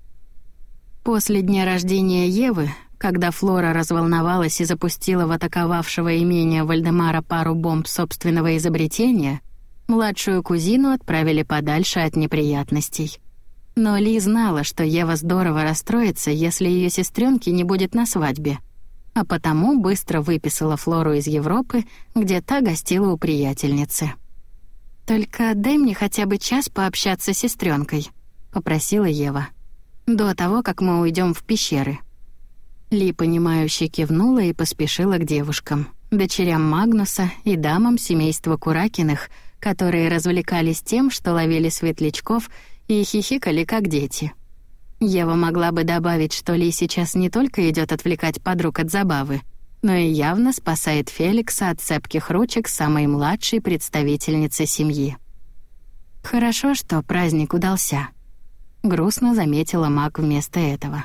После дня рождения Евы когда Флора разволновалась и запустила в атаковавшего имение Вальдемара пару бомб собственного изобретения, младшую кузину отправили подальше от неприятностей. Но Ли знала, что Ева здорово расстроится, если ее сестренки не будет на свадьбе, а потому быстро выписала Флору из Европы, где та гостила у приятельницы. «Только дай мне хотя бы час пообщаться с сестренкой, попросила Ева. «До того, как мы уйдем в пещеры». Ли, понимающе кивнула и поспешила к девушкам, дочерям Магнуса и дамам семейства Куракиных, которые развлекались тем, что ловили светлячков и хихикали, как дети. Ева могла бы добавить, что Ли сейчас не только идет отвлекать подруг от забавы, но и явно спасает Феликса от цепких ручек самой младшей представительницы семьи. Хорошо, что праздник удался. грустно заметила Мак вместо этого.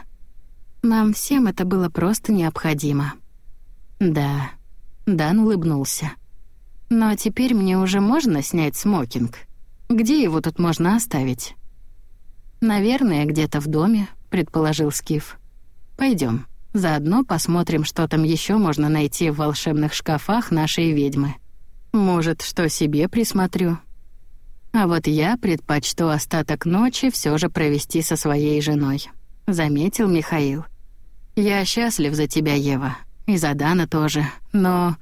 Нам всем это было просто необходимо. Да, Дан улыбнулся. Но теперь мне уже можно снять смокинг. Где его тут можно оставить? Наверное, где-то в доме, предположил Скиф. Пойдем. Заодно посмотрим, что там еще можно найти в волшебных шкафах нашей ведьмы. Может, что себе присмотрю. А вот я предпочту остаток ночи все же провести со своей женой, заметил Михаил. Я счастлив за тебя, Ева, и за Дана тоже, но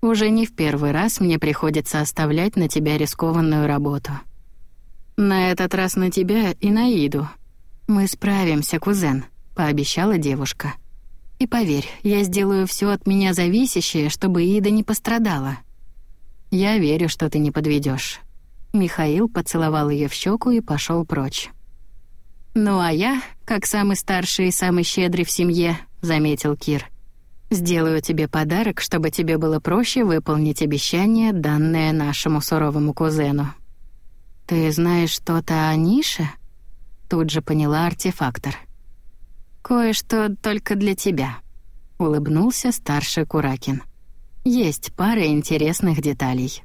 уже не в первый раз мне приходится оставлять на тебя рискованную работу. На этот раз на тебя и на Иду. Мы справимся, кузен, пообещала девушка. И поверь, я сделаю все от меня зависящее, чтобы Ида не пострадала. Я верю, что ты не подведешь. Михаил поцеловал ее в щеку и пошел прочь. Ну а я, как самый старший и самый щедрый в семье, заметил Кир. Сделаю тебе подарок, чтобы тебе было проще выполнить обещание, данное нашему суровому кузену. Ты знаешь что-то о Нише? Тут же поняла артефактор. Кое-что только для тебя, улыбнулся старший Куракин. Есть пара интересных деталей.